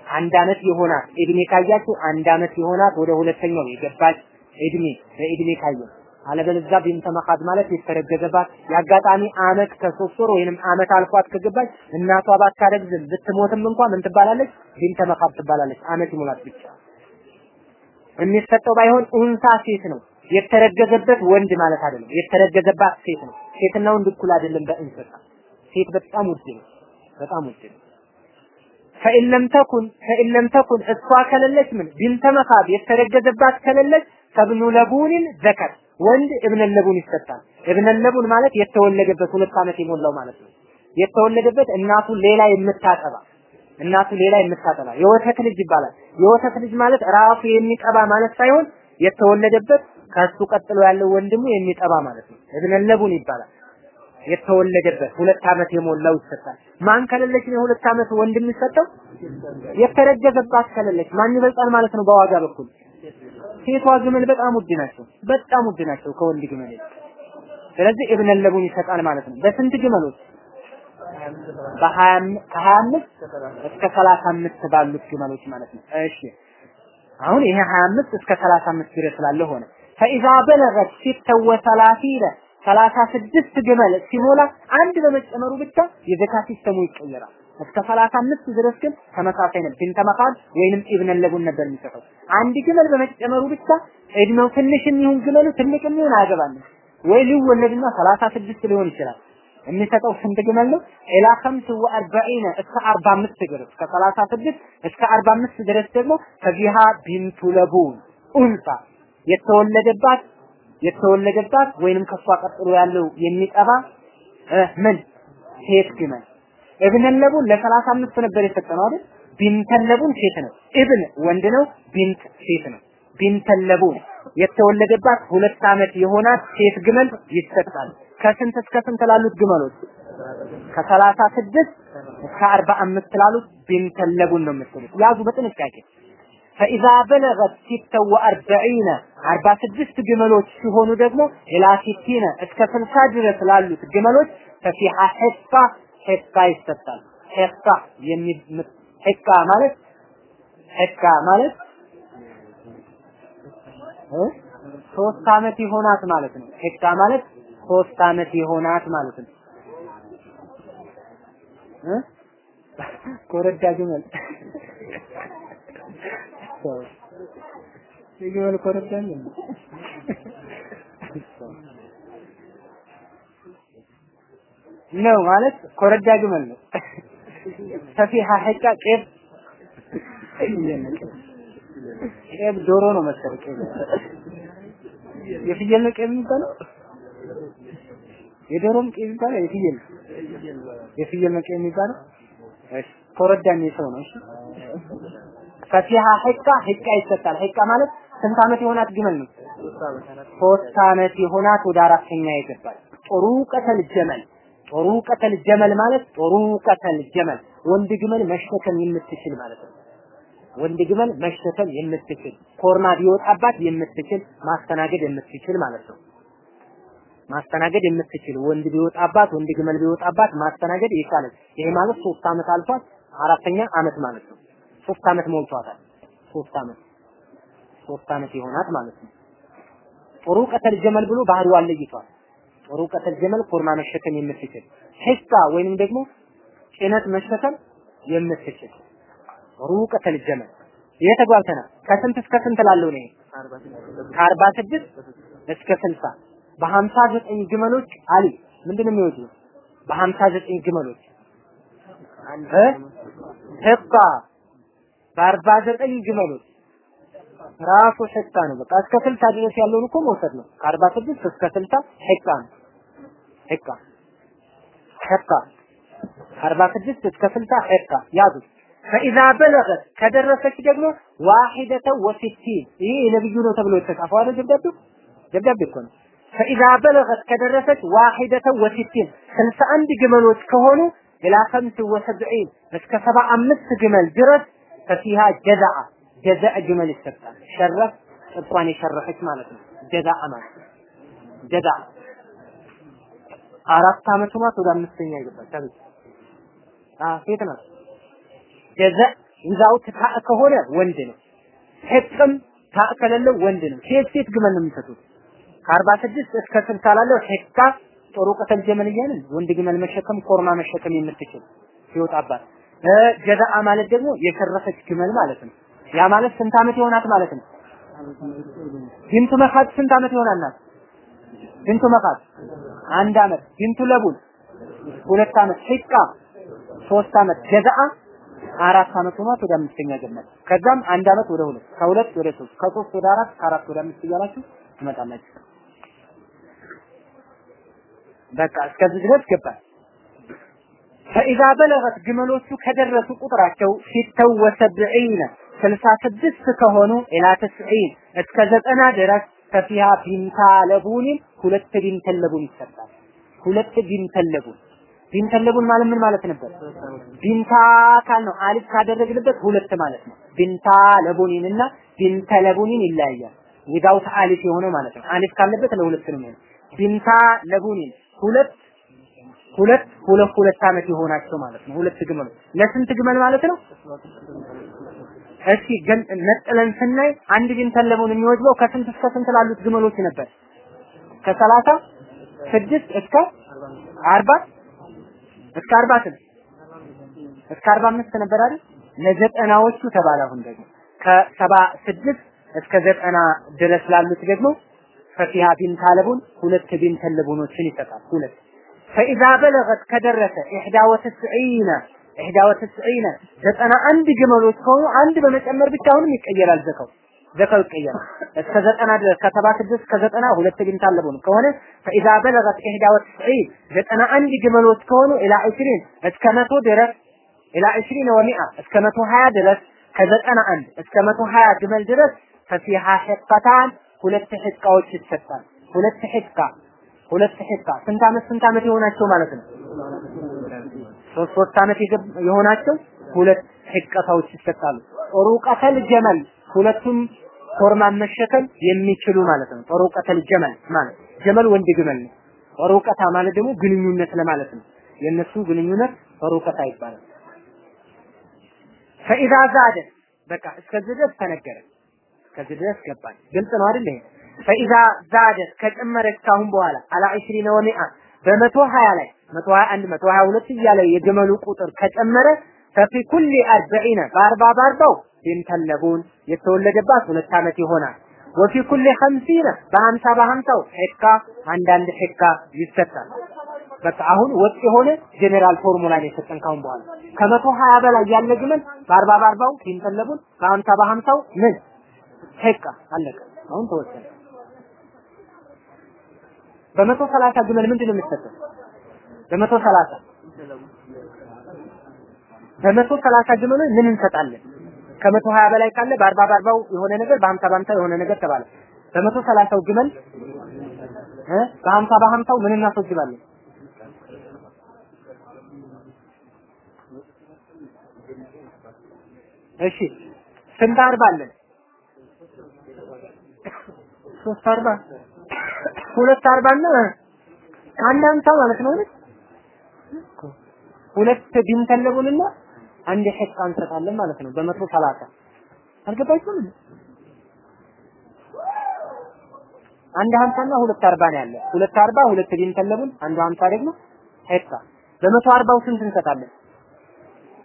አንድ አመት የሆናት እድሜ ካያችሁ አንድ አመት የሆናት ወደ ሁለተኛው የገባች እድሜ በእድሜ ካየ አለበለዚያ ቢንተ መካድ ማለት የተረገዘባት የአጋጣሚ አመት ከሶስት ወር ወይንም አመት አልፏት ከገባች እናቷ ባታረግዝም ብትሞትም እንኳን ምን ትባላለች? ቢንተ መካድ ትባላለች። አመት ይሞላት ብቻ የሚሰጠው ባይሆን ኡንሳ ሴት ነው። የተረገዘበት ወንድ ማለት አይደለም። የተረገዘባት ሴት ነው። ሴትና ወንድ እኩል አይደለም በእንስሳ ሴት በጣም ውድ ነው። በጣም ውድ ነው። ፈኢን ለም ተኩን ፈኢን ለም ተኩን እሷ ከሌለች ምን ቢንተ መካድ የተረገዘባት ከሌለች ተብኑ ለቡንን ዘከር ወንድ እብነ ለቡን ይሰጣል። እብነ ለቡን ማለት የተወለደበት ሁለት ዓመት የሞላው ማለት ነው። የተወለደበት እናቱ ሌላ የምታጠባ እናቱ ሌላ የምታጠባ የወተት ልጅ ይባላል። የወተት ልጅ ማለት ራሱ የሚጠባ ማለት ሳይሆን የተወለደበት ከሱ ቀጥሎ ያለው ወንድሙ የሚጠባ ማለት ነው። እብነ ለቡን ይባላል። የተወለደበት ሁለት ዓመት የሞላው ይሰጣል። ማን ከሌለች ነው የሁለት ዓመት ወንድ የሚሰጠው? የተረገዘባት ከሌለች ማን ይበልጣል ማለት ነው በዋጋ በኩል ሴቷ ግመል በጣም ውድ ናቸው። በጣም ውድ ናቸው ከወንድ ግመል ስለዚህ እብነ ለቡን ይሰጣል ማለት ነው። በስንት ግመሎች? በሀያ ከሀያ አምስት እስከ ሰላሳ አምስት ባሉት ግመሎች ማለት ነው። እሺ አሁን ይሄ ሀያ አምስት እስከ ሰላሳ አምስት ድረስ ስላለ ሆነ ፈኢዛ በለገት ሲተ ወሰላሲነ ሰላሳ ስድስት ግመል ሲሞላ አንድ በመጨመሩ ብቻ የዘካ system ኡ ይቀየራል። እስከ ሰላሳ አምስት ድረስ ግን ተመሳሳይ ነው። بنت مخاض ወይንም ابن لبون ነበር የሚሰጠው። አንድ ግመል በመጨመሩ ብቻ እድሜው ትንሽም ይሁን ግመሉ ትልቅም ይሁን አያገባንም። ወይ ሊወለድና ሰላሳ ስድስት ሊሆን ይችላል። የሚሰጠው ስንት ግመል ነው? إلى خمس وأربعين እስከ አርባ አምስት ድረስ ከሰላሳ ስድስት እስከ አርባ አምስት ድረስ ደግሞ ففيها بنت لبون أنثى የተወለደባት የተወለደባት ወይንም ከሷ ቀጥሎ ያለው የሚጠባ ምን ሴት ግመል ابن لبون ለሰላሳ አምስት ነበር የሰጠነው አይደል? بنت لبون ሴት ነው። ابن ወንድ ነው። بنت ሴት ነው። بنت لبون የተወለደባት ሁለት ዓመት የሆናት ሴት ግመል ይሰጣል። ከስንት እስከ ስንት ላሉት ግመሎች? ከሰላሳ ስድስት እስከ አርባ አምስት ላሉት بنت لبون ነው የምትሉት። ያዙ በጥንቃቄ فإذا بلغت ستا وأربعين አርባ ስድስት ግመሎች ሲሆኑ ደግሞ ኢላ ሲቲነ እስከ ስልሳ ድረስ ላሉት ግመሎች ፈፊሃ ሒቃ ሒቃ ይሰጣል። ሒቃ ሒቃ ማለት ሒቃ ማለት ሶስት አመት የሆናት ማለት ነው። ሒቃ ማለት ሶስት አመት የሆናት ማለት ነው። ኮረዳ ግመል የግመል ኮረዳ ነው። ነው ማለት ኮረዳ ግመል ነው። ሰፊሃ ሐቃ ቄብ ቄብ ዶሮ ነው መሰለኝ። ቄብ የፍየል ነው ቄብ የሚባለው? የዶሮም ቄብ የሚባለው የፍየል የፍየል ነው ቄብ የሚባለው? እሺ ኮረዳ የሰው ነው። እሺ ፈቲሃ ሐቃ ሐቃ ይሰጣል። ሐቃ ማለት ስንት ዓመት የሆናት ግመል ነው? ሶስት ዓመት የሆናት ወደ አራተኛ የገባች ጥሩ ቀተል ጀመል ጦሩ ቀተል ጀመል ማለት ጦሩ ቀተል ጀመል ወንድ ግመል መሸከም የምትችል ማለት ነው። ወንድ ግመል መሸከም የምትችል ኮርማ ቢወጣባት የምትችል ማስተናገድ የምትችል ማለት ነው። ማስተናገድ የምትችል ወንድ ቢወጣባት ወንድ ግመል ቢወጣባት ማስተናገድ የቻለች ይሄ ማለት ሶስት አመት አልፏት አራተኛ አመት ማለት ነው። ሶስት አመት ሞልቷታል። ሶስት አመት ሶስት አመት ይሆናት ማለት ነው። ጥሩ ቀተል ጀመል ብሎ ባህሪዋን ለይቷል። ቀተል ጀመል ኮርማ መሸከም የምትችል ሂሳ ወይንም ደግሞ ጭነት መሸከም የምትችል ሩቀተል ጀመል ይሄ ተግባብተናል። ከስንት እስከ ስንት ላለው ነው? ከአርባ ስድስት እስከ ስልሳ በሀምሳ ዘጠኝ ግመሎች አሊ ምንድን ነው የሚወጡ? በሀምሳ ዘጠኝ ግመሎች ህቃ በአርባ ዘጠኝ ግመሎች ራሱ ህቃ ነው። በቃ እስከ ስልሳ ድረስ ያለውን እኮ መውሰድ ነው። ከአርባ ስድስት እስከ ስልሳ ህቃ ነው። ህቃ ህቃ ከአርባ ስድስት እስከ ስልሳ ህቃ ያዙት። ፈኢዛ በለገት ከደረሰች ደግሞ ዋሂደተ ወሲቲን ይህ የነብዩ ነው ተብሎ የተጻፈው አይደል? ደብዳቤው ደብዳቤ እኮ ነው። فإذا بلغت ከደረሰች واحدة وستين ስልሳ አንድ ግመሎች ከሆኑ إلى خمس وسبعين እስከ ሰባ አምስት ግመል ድረስ ففيها جذعة جذعة ግመል ይሰጣል። ሸረፍ ጥቋን የሸረፈች ማለት ነው። ጀዛአ ማለት ጀዛአ አራት አመት ሆኗት ወደ አምስተኛ ይገባል። ታዲያ ሴት ናት። جذع ዊዛውት ታእ ከሆነ ወንድ ነው። حق ም تاء ከሌለው ወንድ ነው። ሴት ሴት ግመል ነው የሚሰጡት። ከአርባ ስድስት እስከ ስልሳ ላለው حقة ጥሩ طروقة الجمل እያልን ወንድ ግመል መሸከም ኮርማ መሸከም የምትችል ሲወጣባት جذعة ማለት ደግሞ የሸረፈች ግመል ማለት ነው። ያ ማለት ስንት አመት ይሆናት ማለት ነው? بنت مخاض ስንት አመት ይሆናናት? بنت مخاض አንድ አመት፣ بنت لبون ሁለት አመት፣ حقة ሶስት አመት፣ ጀዛአ አራት አመት ሆኗት ወደ አምስተኛ ገመት። ከዛም አንድ አመት ወደ ሁለት፣ ከሁለት ወደ ሶስት፣ ከሶስት ወደ አራት፣ ከአራት ወደ አምስት እያላችሁ ትመጣላችሁ። በቃ እስከዚህ ድረስ ገባል። ፈኢዛ በለገት ግመሎቹ ከደረሱ ቁጥራቸው ሲተው ወሰብዒነ ስልሳ ስድስት ከሆኑ ኢላ ተስዒን እስከ ዘጠና ድረስ ፈፊሃ ቢንታ ለቡኒን ሁለት ቢንተ ለቡን ይሰጣል። ሁለት بنت لبون بنت لبون ማለት ምን ማለት ነበር? بنتا ካልን ألف ካደረግንበት ሁለት ማለት ነው። بنتا لبون እና بنت لبون ይለያያል። without ألف የሆነ ማለት ነው። ألف ካለበት ለሁለት ነው የሚሆነው። بنتا لبون ሁለት ሁለት ሁለት ሁለት አመት የሆናቸው ማለት ነው። ሁለት ግመል ለስንት ግመል ማለት ነው? እስኪ ነጥለን ስናይ አንድ بنت لبون የሚወጅበው ከስንት እስከ ስንት ላሉት ግመሎች ነበር? ከሰላሳ ስድስት እስከ አርባ እስከ አርባ ስንት እስከ አርባ አምስት ነበር አይደል? ለዘጠናዎቹ ተባለ። አሁን ደግሞ ከሰባ ስድስት እስከ ዘጠና ድረስ ላሉት ደግሞ ففيها بنتا لبون ሁለት بنت لبون ኦችን ይሰጣል። ሁለት فإذا بلغت ከደረሰ إحدى وتسعين إحدى وتسعين ዘጠና አንድ ግመሎች ከሆኑ አንድ በመጨመር ብቻ አሁንም ይቀየራል ዘካው ዘካው ይቀየራል። እስከ ዘጠና ድረስ ከሰባ ስድስት እስከ ዘጠና ሁለት بنتا لبون ከሆነ فإذا بلغت إحدى وتسعين ዘጠና አንድ ግመሎች ከሆኑ إلى عشرين እስከ መቶ ድረስ إلى عشرين ومائة እስከ መቶ ሀያ ድረስ ከዘጠና አንድ እስከ መቶ ሀያ ግመል ድረስ ففيها حقتان ሁለት حقة ዎች ይሰጣል። ሁለት حقة ሁለት حقة ስንት አመት ስንት አመት የሆናቸው ማለት ነው? ሶስት ሶስት አመት የሆናቸው ሁለት ሒቀታዎች ይሰጣሉ። ሩቀተል ጀመል ሁለቱም ኮርማን መሸከም የሚችሉ ማለት ነው። ሩቀተል ጀመል ማለት ጀመል ወንድ ግመል ነው። ሩቀታ ማለት ደግሞ ግንኙነት ለማለት ነው። የነሱ ግንኙነት ሩቀታ ይባላል። ፈኢዛ ዛደ በቃ እስከዚህ ድረስ ተነገረ። እስከዚህ ድረስ ገባን። ግልጽ ነው አይደል? ፈኢዛ ዛደት ከጨመረች ካሁን በኋላ አላ 20 ወሚአ በመቶ ሀያ ላይ መቶ ሀያ አንድ መቶ ሀያ ሁለት እያለ የግመሉ ቁጥር ከጨመረ ففي كل أربعين በአርባ በአርባው بنت لبون የተወለደባት ሁለት ዓመት ይሆናል። وفي كل خمسين በሀምሳ በሀምሳው حقة አንዳንድ حقة ይሰጣል። በቃ አሁን ወጥ የሆነ general formula ነው የሰጠን ካሁን በኋላ ከመቶ ሀያ በላይ ያለ ግመል በአርባ በአርባው بنت لبون በሀምሳ በሀምሳው ምን حقة አለቀ። አሁን ተወሰነ። በመቶ ሰላሳ ግመል ምንድን ነው የሚሰጠው? በመቶ ሰላሳ በመቶ ሰላሳ ግመሎች ምን እንሰጣለን? ከመቶ ሀያ በላይ ካለ በአርባ በአርባው የሆነ ነገር በሀምሳ በሀምሳ የሆነ ነገር ተባለ። በመቶ ሰላሳው ግመል በሀምሳ በሀምሳው ምን እናስወግባለን? እሺ ስንት አርባ አለን? ሶስት አርባ ሁለት አርባ እና አንድ አምሳ ማለት ነው? ሁለት ቢንተለቡንና አንድ ሐቅ እንሰጣለን ማለት ነው። በመቶ ሰላሳ አልገባችሁም? አንድ ሀምሳና ሁለት አርባ ነው ያለ። ሁለት አርባ ሁለት ቢንተለቡን አንዱ ሀምሳ ደግሞ ሐቅ በመቶ አርባው ስንት እንሰጣለን?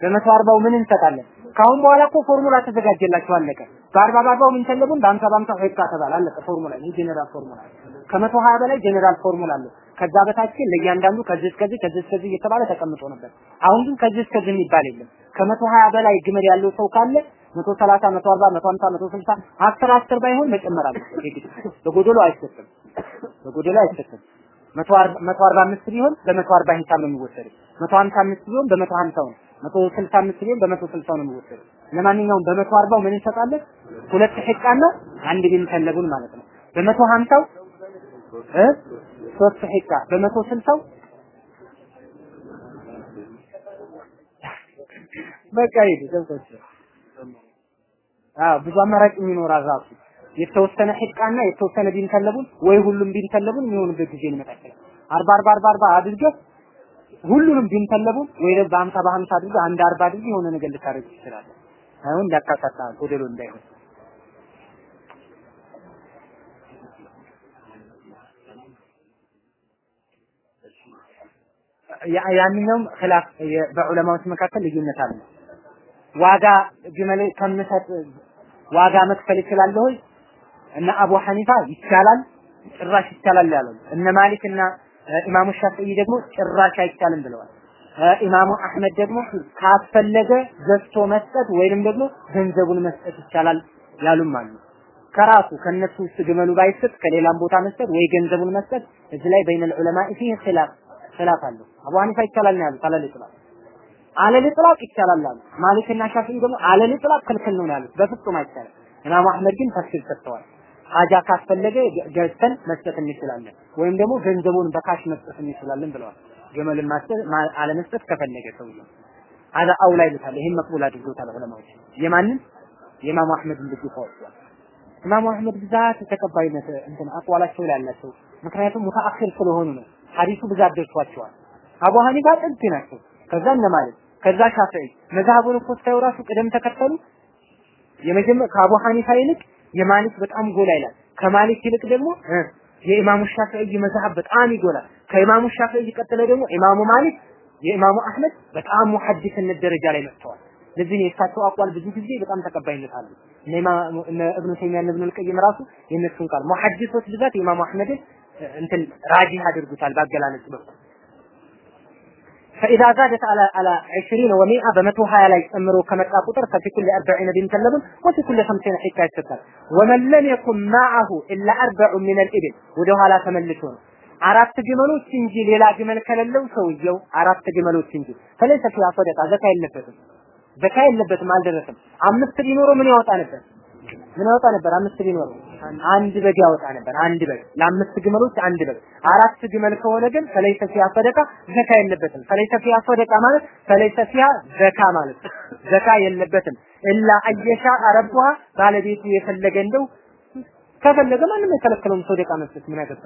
በመቶ አርባው ምን እንሰጣለን? ካሁን በኋላ እኮ ፎርሙላ ተዘጋጀላችሁ አለቀ። በአርባ በአርባው بنت لبون በአምሳ በአምሳ حقة ተባለ አለቀ። ፎርሙላ ይህ general formula ከመቶ ሀያ በላይ general formula አለው። ከዛ በታች ለእያንዳንዱ ከዚህ እስከዚህ ከዚህ እስከዚህ እየተባለ ተቀምጦ ነበር። አሁን ግን ከዚህ እስከዚህ የሚባል የለም። ከመቶ ሀያ በላይ ግመል ያለው ሰው ካለ መቶ ሰላሳ መቶ አርባ መቶ ሀምሳ መቶ ስልሳ አስር አስር ባይሆን መጨመር አለ። በጎደሎ አይሰጥም። በጎደሎ አይሰጥም። መቶ አርባ አምስት ቢሆን በመቶ አርባ ሂሳብ ነው የሚወሰደው። መቶ ሀምሳ አምስት ቢሆን በመቶ ሀምሳው ነው መቶ ስልሳ አምስት ቢሆን በመቶ ስልሳው ነው የሚወሰደው። ለማንኛውም በመቶ አርባው ምን እንሰጣለን? ሁለት ሒቃና አንድ ቢንተለቡን ማለት ነው። በመቶ ሀምሳው እ ሶስት ሒቃ በመቶ ስልሳው በቃ ሂዱ ገብቶች አዎ ብዙ አማራጭ የሚኖራል ራሱ የተወሰነ ሒቃና የተወሰነ ቢንተለቡን ወይ ሁሉም ቢንተለቡን የሚሆንበት ጊዜ ሊመጣ ይችላል። አርባ አርባ አርባ አርባ አድርገህ ሁሉንም ቢንተለቡን ወይ ደግሞ በሀምሳ በሀምሳ አድርገህ አንድ አርባ አድርገህ የሆነ ነገር ልታደርግ ትችላለህ። አሁን እንዳካካታ ጎደሎ እንዳይሆን ያንኛውም ኺላፍ በዑለማዎች መካከል ልዩነት አለ። ዋጋ ግመል ከምሰጥ ዋጋ መክፈል ይችላለሁ ወይ? እነ አቡ ሐኒፋ ይቻላል፣ ጭራሽ ይቻላል ያለው እነ ማሊክ እና ኢማሙ ሻፊዒ ደግሞ ጭራሽ አይቻልም ብለዋል። ኢማሙ አህመድ ደግሞ ካስፈለገ ገዝቶ መስጠት ወይንም ደግሞ ገንዘቡን መስጠት ይቻላል ያሉም አሉ። ከራሱ ከነሱ ውስጥ ግመሉ ባይሰጥ ከሌላም ቦታ መስጠት ወይ ገንዘቡን መስጠት እዚህ ላይ በይነል ዑለማ ፊህ ኺላፍ خلاف አለው። አቡ ሐኒፋ ይቻላል ነው ያሉት على الإطلاق على الإطلاق ይቻላል አሉ። ማሊክና ሻፊዒ ደግሞ على الإطلاق ክልክል ነው ያሉት። በፍጹም አይቻልም። ኢማሙ አህመድ ግን تفصيل ሰጥተዋል። حاجة ካስፈለገ ገዝተን መስጠት እንችላለን፣ ወይም ደግሞ ገንዘቡን በ cash መስጠት እንችላለን ብለዋል። ግመልን ማስጠት አለመስጠት ከፈለገ ሰውየው አላ አውላ ይሉታል። ይሄን مقبول አድርገውታል ዑለማዎች። የማንን የኢማሙ አህመድን ልጅ ተወስዷል። ኢማሙ አህመድ ብዛት ተቀባይነት እንትን አቋላቸው ላይ ያላቸው ምክንያቱም ሙተአኺር ስለሆኑ ነው። ሐዲሱ ብዛት ደርሷቸዋል። አቡ ሐኒፋ ጥንት ናቸው። ከዛ እነ ማሊክ ከዛ ሻፊዒ መዝሐቡን እኮ ስታዩ ራሱ ቅደም ተከተሉ የመጀመር ከአቡ ሐኒፋ ይልቅ የማሊክ በጣም ጎላ ይላል። ከማሊክ ይልቅ ደግሞ የኢማሙ ሻፊዒ መዝሐብ በጣም ይጎላል። ከኢማሙ ሻፊዒ ቀጥለ ደግሞ ኢማሙ ማሊክ የኢማሙ አህመድ በጣም ሙሐዲስነት ደረጃ ላይ መጥተዋል። ለዚህ የእሳቸው አቋል ብዙ ጊዜ በጣም ተቀባይነት አለው። እነ እብኑ ተይሚያ እነ እብኑል ቀይም ራሱ የእነሱን ቃል ሙሐዲሶች ብዛት ኢማሙ አህመድን እንትን ራጂህ አድርጉታል ባገላለጽ በኩል فإذا زادت على على 20 و100 በመቶ 20 ላይ ጨምሮ ከመጣ ቁጥር ففي كل 40 بنت لبن وفي كل 50 حكا ይሰጣል ومن لم يكن معه إلا أربع من الإبل ወደ ኋላ ተመልሶ ነው አራት ግመሎች እንጂ ሌላ ግመል ከሌለው ሰውየው አራት ግመሎች እንጂ ፈለሰ ፊያ ሰደቃ ዘካ የለበትም ዘካ የለበትም አልደረሰም አምስት ቢኖረው ምን ያወጣ ነበር ምን ያወጣ ነበር? አምስት ቢኖረው አንድ በግ ያወጣ ነበር። አንድ በግ። ለአምስት ግመሎች አንድ በግ። አራት ግመል ከሆነ ግን ፈለይሰ ፊያ ሰደቃ ዘካ የለበትም። ፈለይሰ ፊያ ሰደቃ ማለት ፈለይሰ ፊያ ዘካ ማለት ዘካ የለበትም። ኢላ አየሻ ረቡሃ ባለቤቱ የፈለገ እንደው ከፈለገ ማንም የከለከለውም ሰደቃ መስጠት ምን ያገባ?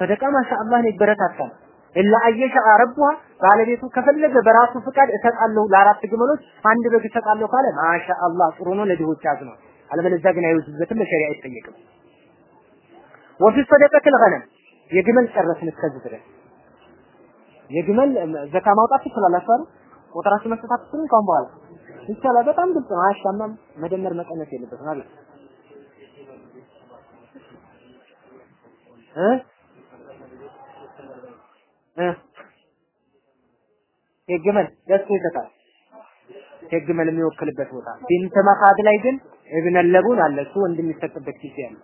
ሰደቃ ማሻአላህ ነው ይበረታታል ኢላ አየሻ ረቡሃ ባለቤቱ ከፈለገ በራሱ ፍቃድ እሰጣለሁ። ለአራት ግመሎች አንድ በግ እሰጣለሁ ካለ ማሻአላህ ጥሩ ነው። ለድሆች አዝነው አለበለዚያ ግን አይወስድበትም በሸሪዓ አይጠየቅም። ወፊ ሰደቀተል ገነም የግመል ጨረስን እስከዚህ ድረስ። የግመል ዘካ ማውጣት ትችላላችሁ አይደል? ቁጥራችሁ መስጠት አትችሉም ካሁን በኋላ። ይቻላል በጣም ግልጽ ነው። አያሻማም። መደመር መቀነስ የለበትም አቤት እ? እ? የግመል ደስ ይሰጣል የግመል የሚወክልበት ቦታ። ቢንተ መኻድ ላይ ግን እብነ ለቡን አለ እሱ ወንድ የሚሰጥበት ጊዜ አለ።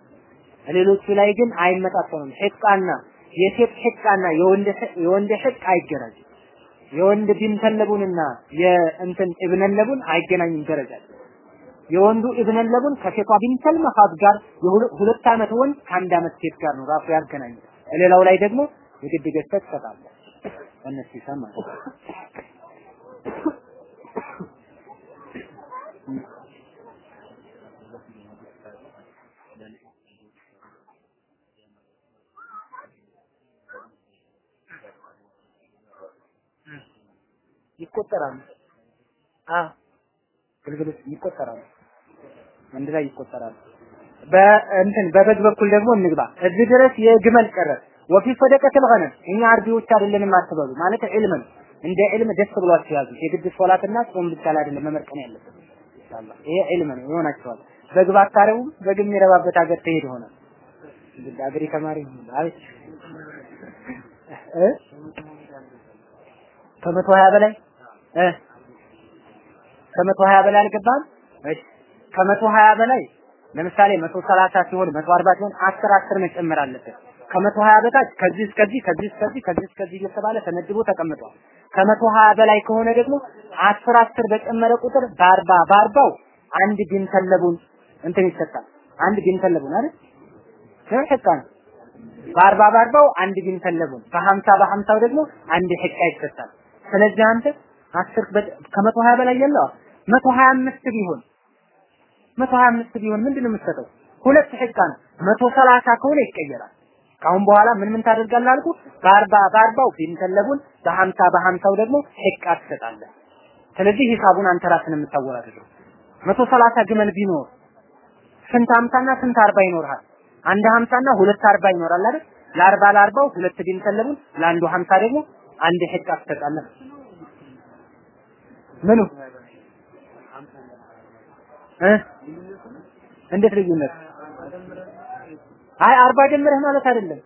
ሌሎቹ ላይ ግን አይመጣጠኑም። ሒቃና የሴት ሒቃና የወንድ የወንድ ሒቅ አይገናኝ የወንድ ቢንተለቡንና የእንትን እብነለቡን አይገናኝም ደረጃ። የወንዱ እብነለቡን ከሴቷ ቢንተል መኻድ ጋር የሁለት ዓመት ወንድ ከአንድ ዓመት ሴት ጋር ነው ራሱ ያገናኝ ሌላው ላይ ደግሞ የግድ ገዝተህ ትሰጣለህ። እነሱ ይሰማል ይቆጠራሉ። አዎ ግልግሎች ይቆጠራሉ። አንድ ላይ ይቆጠራሉ። በእንትን በበግ በኩል ደግሞ እንግባ። እዚህ ድረስ የግመል ቀረጥ ወፊ ሰደቀተል ገነም እኛ አርቢዎች አይደለንም አትበሉ ማለት ዒልም ነው። እንደ ዒልም ደስ ብሏችሁ ያዙት። የግድ ሶላትና ጾም ብቻ አይደለም መመርቀን ያለበት ኢንሻአላህ። ይሄ ዒልም ነው ይሆናችኋል። በግ ባታረቡም በግ የሚረባበት ሀገር ትሄድ ይሆናል። አገሬ ተማሪ እ ከመቶ ሀያ በላይ እ ከመቶ ሀያ በላይ አልገባም። እሺ ከመቶ ሀያ በላይ ለምሳሌ መቶ ሰላሳ ሲሆን መቶ አርባ ሲሆን አስር አስር መጨመር አለበት። ከመቶ ሀያ በታች ከዚህ እስከዚህ ከዚህ እስከዚህ ከዚህ እስከዚህ እየተባለ ተመድቦ ተቀምጧል። ከመቶ ሀያ በላይ ከሆነ ደግሞ አስር አስር በጨመረ ቁጥር በአርባ በአርባው አንድ ቢንተለቡን እንትን ይሰጣል። አንድ ቢንተለቡን አይደል? ይሄ ሕቃ ነው። በአርባ በአርባው አንድ ቢንተለቡን በሀምሳ በሀምሳው ደግሞ አንድ ሕቃ ይሰጣል። ስለዚህ አንተ አስር ከመቶ ሀያ በላይ ያለው መቶ ሀያ አምስት ቢሆን መቶ ሀያ አምስት ቢሆን ምንድን ነው የምትሰጠው? ሁለት ሕቃ ነው። መቶ ሰላሳ ከሆነ ይቀየራል። ካሁን በኋላ ምን ምን ታደርጋለህ አልኩ? በአርባ በአርባው ቢንተለቡን በሀምሳ በሀምሳው ደግሞ ሕቃ ትሰጣለህ። ስለዚህ ሂሳቡን አንተ ራስን የምታወራድረው መቶ ሰላሳ ግመል ቢኖር ስንት ሀምሳና ስንት አርባ ይኖርሃል? አንድ ሀምሳና ሁለት አርባ ይኖራል አይደል? ለአርባ ለአርባው ሁለት ቢንተለቡን ለአንዱ ሀምሳ ደግሞ አንድ ሕቃ ትሰጣለህ። ምኑ እ እንዴት ልዩነት? አይ አርባ ጀምረህ ማለት አይደለም።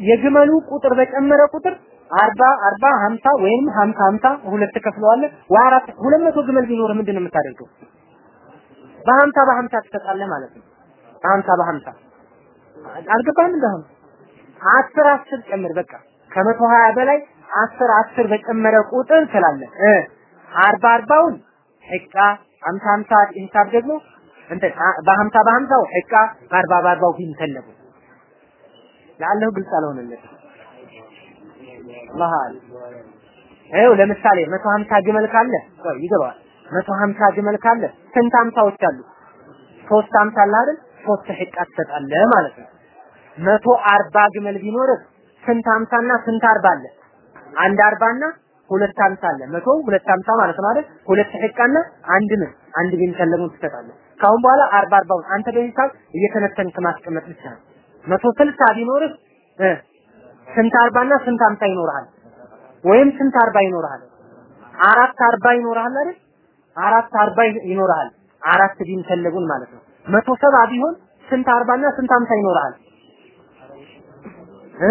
የግመሉ ቁጥር በጨመረ ቁጥር አርባ አርባ ሀምሳ ወይም ሀምሳ ሀምሳ ሁለት ከፍለዋለህ ወይ አራት ሁለት መቶ ግመል ቢኖር ምንድን ነው የምታደርገው? በሀምሳ በሀምሳ ትሰጣለህ ማለት ነው። ሀምሳ በሀምሳ አልገባህም? እንደሆነ አስር አስር ጨምር በቃ ከመቶ ሀያ በላይ አስር አስር በጨመረ ቁጥር ትላለህ አርባ አርባውን ሕቃ ሀምሳ ሀምሳ ሂሳብ ደግሞ በሀምሳ በሀምሳው ሕቃ በአርባ በአርባው ቢንተለቡ ለአለሁ ግልጽ አልሆነለት መሀል ይኸው ለምሳሌ መቶ ሀምሳ ግመል ካለ ይገባዋል። መቶ ሀምሳ ግመል ካለ ስንት ሀምሳዎች አሉ? ሶስት ሀምሳ አለ አይደል? ሶስት ሕቃ ትሰጣለህ ማለት ነው። መቶ አርባ ግመል ቢኖርህ ስንት ሀምሳና ስንት አርባ አለ? አንድ አርባና ሁለት ሀምሳ አለ። መቶ ሁለት ሀምሳ ማለት ነው አይደል? ሁለት ሕቃና አንድ ምን? አንድ ቢንተለሙን ትሰጣለህ። ካሁን በኋላ አርባ አርባውን አንተ በሂሳብ እየተነተንክ ማስቀመጥ ብቻ ነው። መቶ ስልሳ ቢኖርህ ስንት አርባና ስንት ሀምሳ ይኖርሃል? ወይም ስንት አርባ ይኖርሃል? አራት አርባ ይኖርሃል አይደል? አራት አርባ ይኖርሃል። አራት ቢንተለቡን ማለት ነው። መቶ ሰባ ቢሆን ስንት አርባና ስንት ሀምሳ ይኖርሃል? እ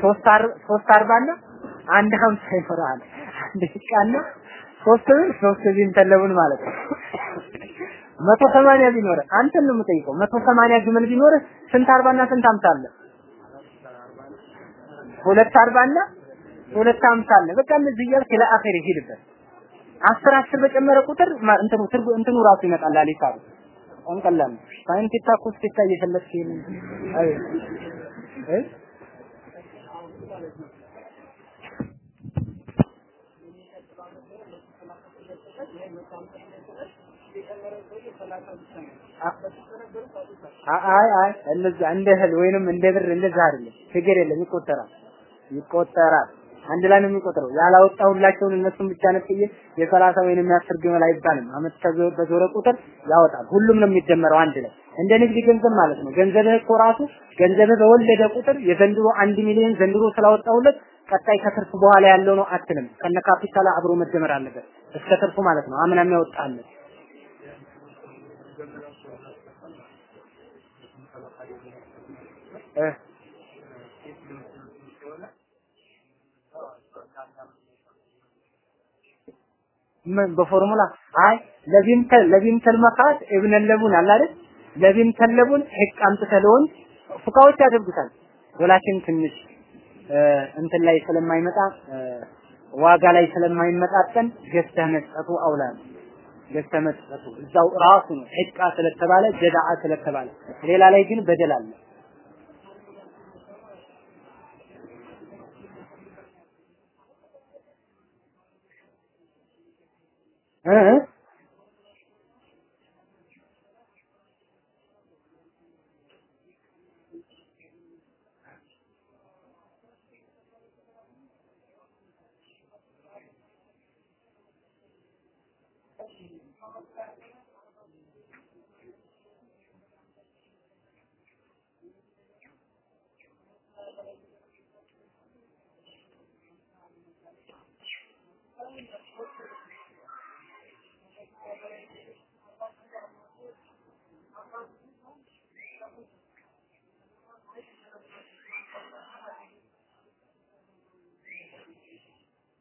ሶስት እ ሶስት አንድ ሀምሳ ይኖርሃል አንድ ቃና ሶስት ሶስት ቢንተለቡን ማለት ነው? መቶ ሰማንያ ቢኖር አንተን ነው የምጠይቀው። መቶ ሰማንያ ግመል ቢኖር ስንት አርባና ስንት ሀምሳ አለ? ሁለት አርባና ሁለት ሀምሳ አለ። በቃ እነዚህ እያልክ ለአኺር ሂድበት። አስር አስር በጨመረ ቁጥር እንትኑ ትርጉ እንትኑ ራሱ ይመጣል አሊሳብ አንቀላም ሳይንስ ታኩስ ትታ እየፈለግሽ አይ አይ አይ እንደዛ እንደ እህል ወይንም እንደ ብር እንደዛ አይደለም። ችግር የለም ይቆጠራል ይቆጠራል። አንድ ላይ ነው የሚቆጥረው። ያላወጣሁላቸውን እነሱን ብቻ ነጥዬ የሰላሳ ወይንም የአስር ግመል አይባልም። አመት በዞረ ቁጥር ያወጣል። ሁሉም ነው የሚደመረው አንድ ላይ እንደ ንግድ ገንዘብ ማለት ነው። ገንዘብህ እኮ ራሱ ገንዘብህ በወለደ ቁጥር የዘንድሮ አንድ ሚሊዮን ዘንድሮ ስላወጣሁለት ቀጣይ ከትርፍ በኋላ ያለው ነው አትልም። ከነ ካፒታል አብሮ መደመር አለበት እስከ ትርፉ ማለት ነው። አምናም ያወጣለት እ ምን በፎርሙላ አይ ለቢንተል ለቢንተል መካት ኢብን ለቡን አለ ለቢንተል ለቡን ህቅ አምጥተለውን ፉቃዎች ያደርጉታል ወላኪን ትንሽ እንትን ላይ ስለማይመጣ ዋጋ ላይ ስለማይመጣጠን ገዝተህ መስጠቱ አውላ ነው። ገዝተህ መስጠቱ እዛው ራሱ ነው ህቃ ስለተባለ ጀዳአ ስለተባለ ሌላ ላይ ግን በደል አለ። እ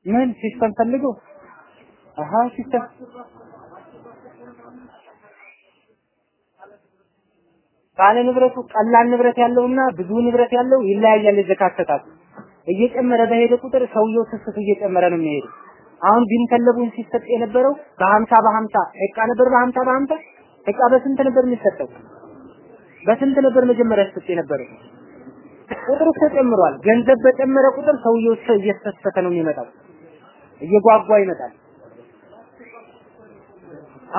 ምን system ፈልጉ አሃ system ባለ ንብረቱ ቀላል ንብረት ያለውና ብዙ ንብረት ያለው ይለያያል። የዘካከታቱ እየጨመረ በሄደ ቁጥር ሰውየው ስስት እየጨመረ ነው የሚሄደው። አሁን بنت لبون ሲሰጥ የነበረው በሀምሳ በሀምሳ حقة ነበር። በሀምሳ በሀምሳ حقة በስንት ነበር የሚሰጠው? በስንት ነበር መጀመሪያ ሲሰጥ የነበረው? ቁጥሩ ተጨምሯል። ገንዘብ በጨመረ ቁጥር ሰውየው እየተሰሰተ ነው የሚመጣው፣ እየጓጓ ይመጣል።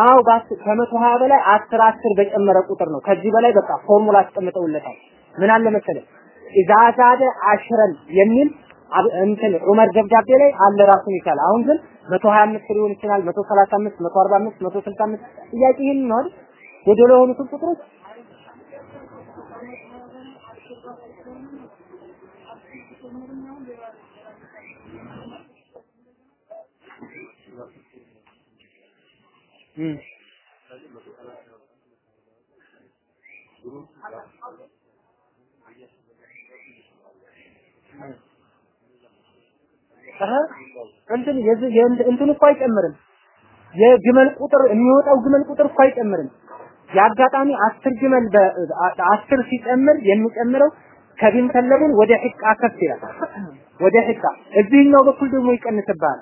አው ባስ ከመቶ ሀያ በላይ አስር አስር በጨመረ ቁጥር ነው። ከዚህ በላይ በቃ ፎርሙላ አስቀምጠውለታል። ምን አለ መሰለህ إذا زاد عشرا የሚል እንትን ዑመር ደብዳቤ ላይ አለ ራሱን ይቻላል። አሁን ግን 125 ሊሆን ይችላል፣ 135፣ 145፣ 165 ጥያቄ ይሄን ነው አይደል? ጎደሎ የሆኑትን ቁጥሮች እንትን የዚህ እንትን እኮ አይጨምርም። የግመል ቁጥር የሚወጣው ግመል ቁጥር እኮ አይጨምርም። የአጋጣሚ አስር ግመል አስር ሲጨምር የሚጨምረው ከቢንተለቡን ወደ ሒቃ ከፍ ይላል። ወደ ሒቃ እዚህኛው በኩል ደግሞ ይቀንስብሃል።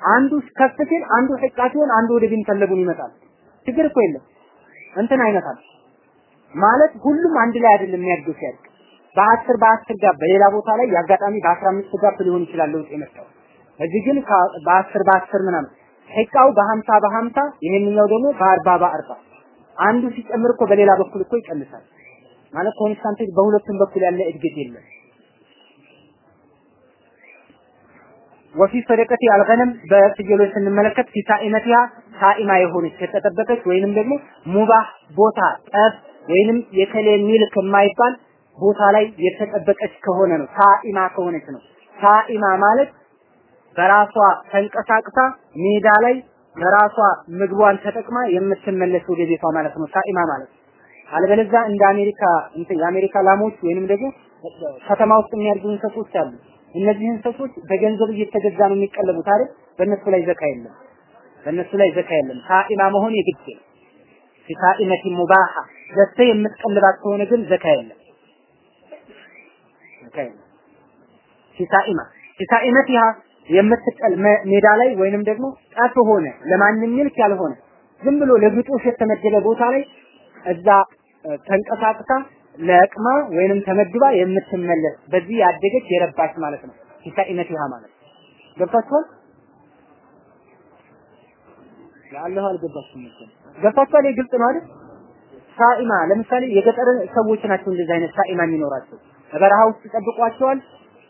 አንዱ ከፍ ሲል አንዱ ሒቃ ሲሆን አንዱ ወደ ቢንተለቡን ይመጣል። ችግር እኮ የለም። እንትን አይመጣም። ማለት ሁሉም አንድ ላይ አይደለም የሚያድገው ሲያድግ። በአስር በአስር ጋር በሌላ ቦታ ላይ የአጋጣሚ በአስራ አምስት ጋር ሊሆን ይችላል ለውጥ የመጣው። እዚህ ግን በአስር በአስር ምናምን ሒቃው በሀምሳ በሀምሳ ይሄንኛው ደግሞ በአርባ በአርባ። አንዱ ሲጨምር እኮ በሌላ በኩል እኮ ይቀንሳል። ማለት constant በሁለቱም በኩል ያለ እድገት የለም وفي صدقة الغنم በፍየሎች ስንመለከት في سائمتها سائمة የሆነች የተጠበቀች ወይንም ደግሞ مباح ቦታ ጠፍ ወይንም የተለ ملك የማይባል ቦታ ላይ የተጠበቀች ከሆነ ነው። سائمة ከሆነች ነው። ሳኢማ ማለት በራሷ ተንቀሳቅሳ ሜዳ ላይ በራሷ ምግቧን ተጠቅማ የምትመለስ ወደ ቤቷ ማለት ነው። ሳኢማ ማለት አለበለዚያ እንደ አሜሪካ እንትን የአሜሪካ ላሞች ወይንም ደግሞ ከተማ ውስጥ የሚያድጉ እንስሶች አሉ። እነዚህ እንስሶች በገንዘብ እየተገዛ ነው የሚቀለቡት አይደል? በእነሱ ላይ ዘካ የለም። በእነሱ ላይ ዘካ የለም። ሳኢማ መሆን የግድ ነው። ፊሳኢመቲ ሙባሃ ዘተ የምትቀልባት ከሆነ ግን ዘካ የለም። ዘካ የለም። ፊሳኢማ ፊሳኢመቲሃ የምትቀል ሜዳ ላይ ወይንም ደግሞ ጠፍ ሆነ ለማንም ሚልክ ያልሆነ ዝም ብሎ ለግጦሽ የተመደበ ቦታ ላይ እዛ ተንቀሳቅሳ ለቅማ ወይንም ተመድባ የምትመለስ በዚህ ያደገች የረባች ማለት ነው። ፊሳኢመቲሃ ማለት ገብታችኋል? ለአላህ አልገባችሁም ገብታችኋል? ግልጽ ነው አይደል? ሳኢማ ለምሳሌ የገጠር ሰዎች ናቸው እንደዚህ አይነት ሳኢማ የሚኖራቸው በበረሃ ውስጥ ይጠብቋቸዋል።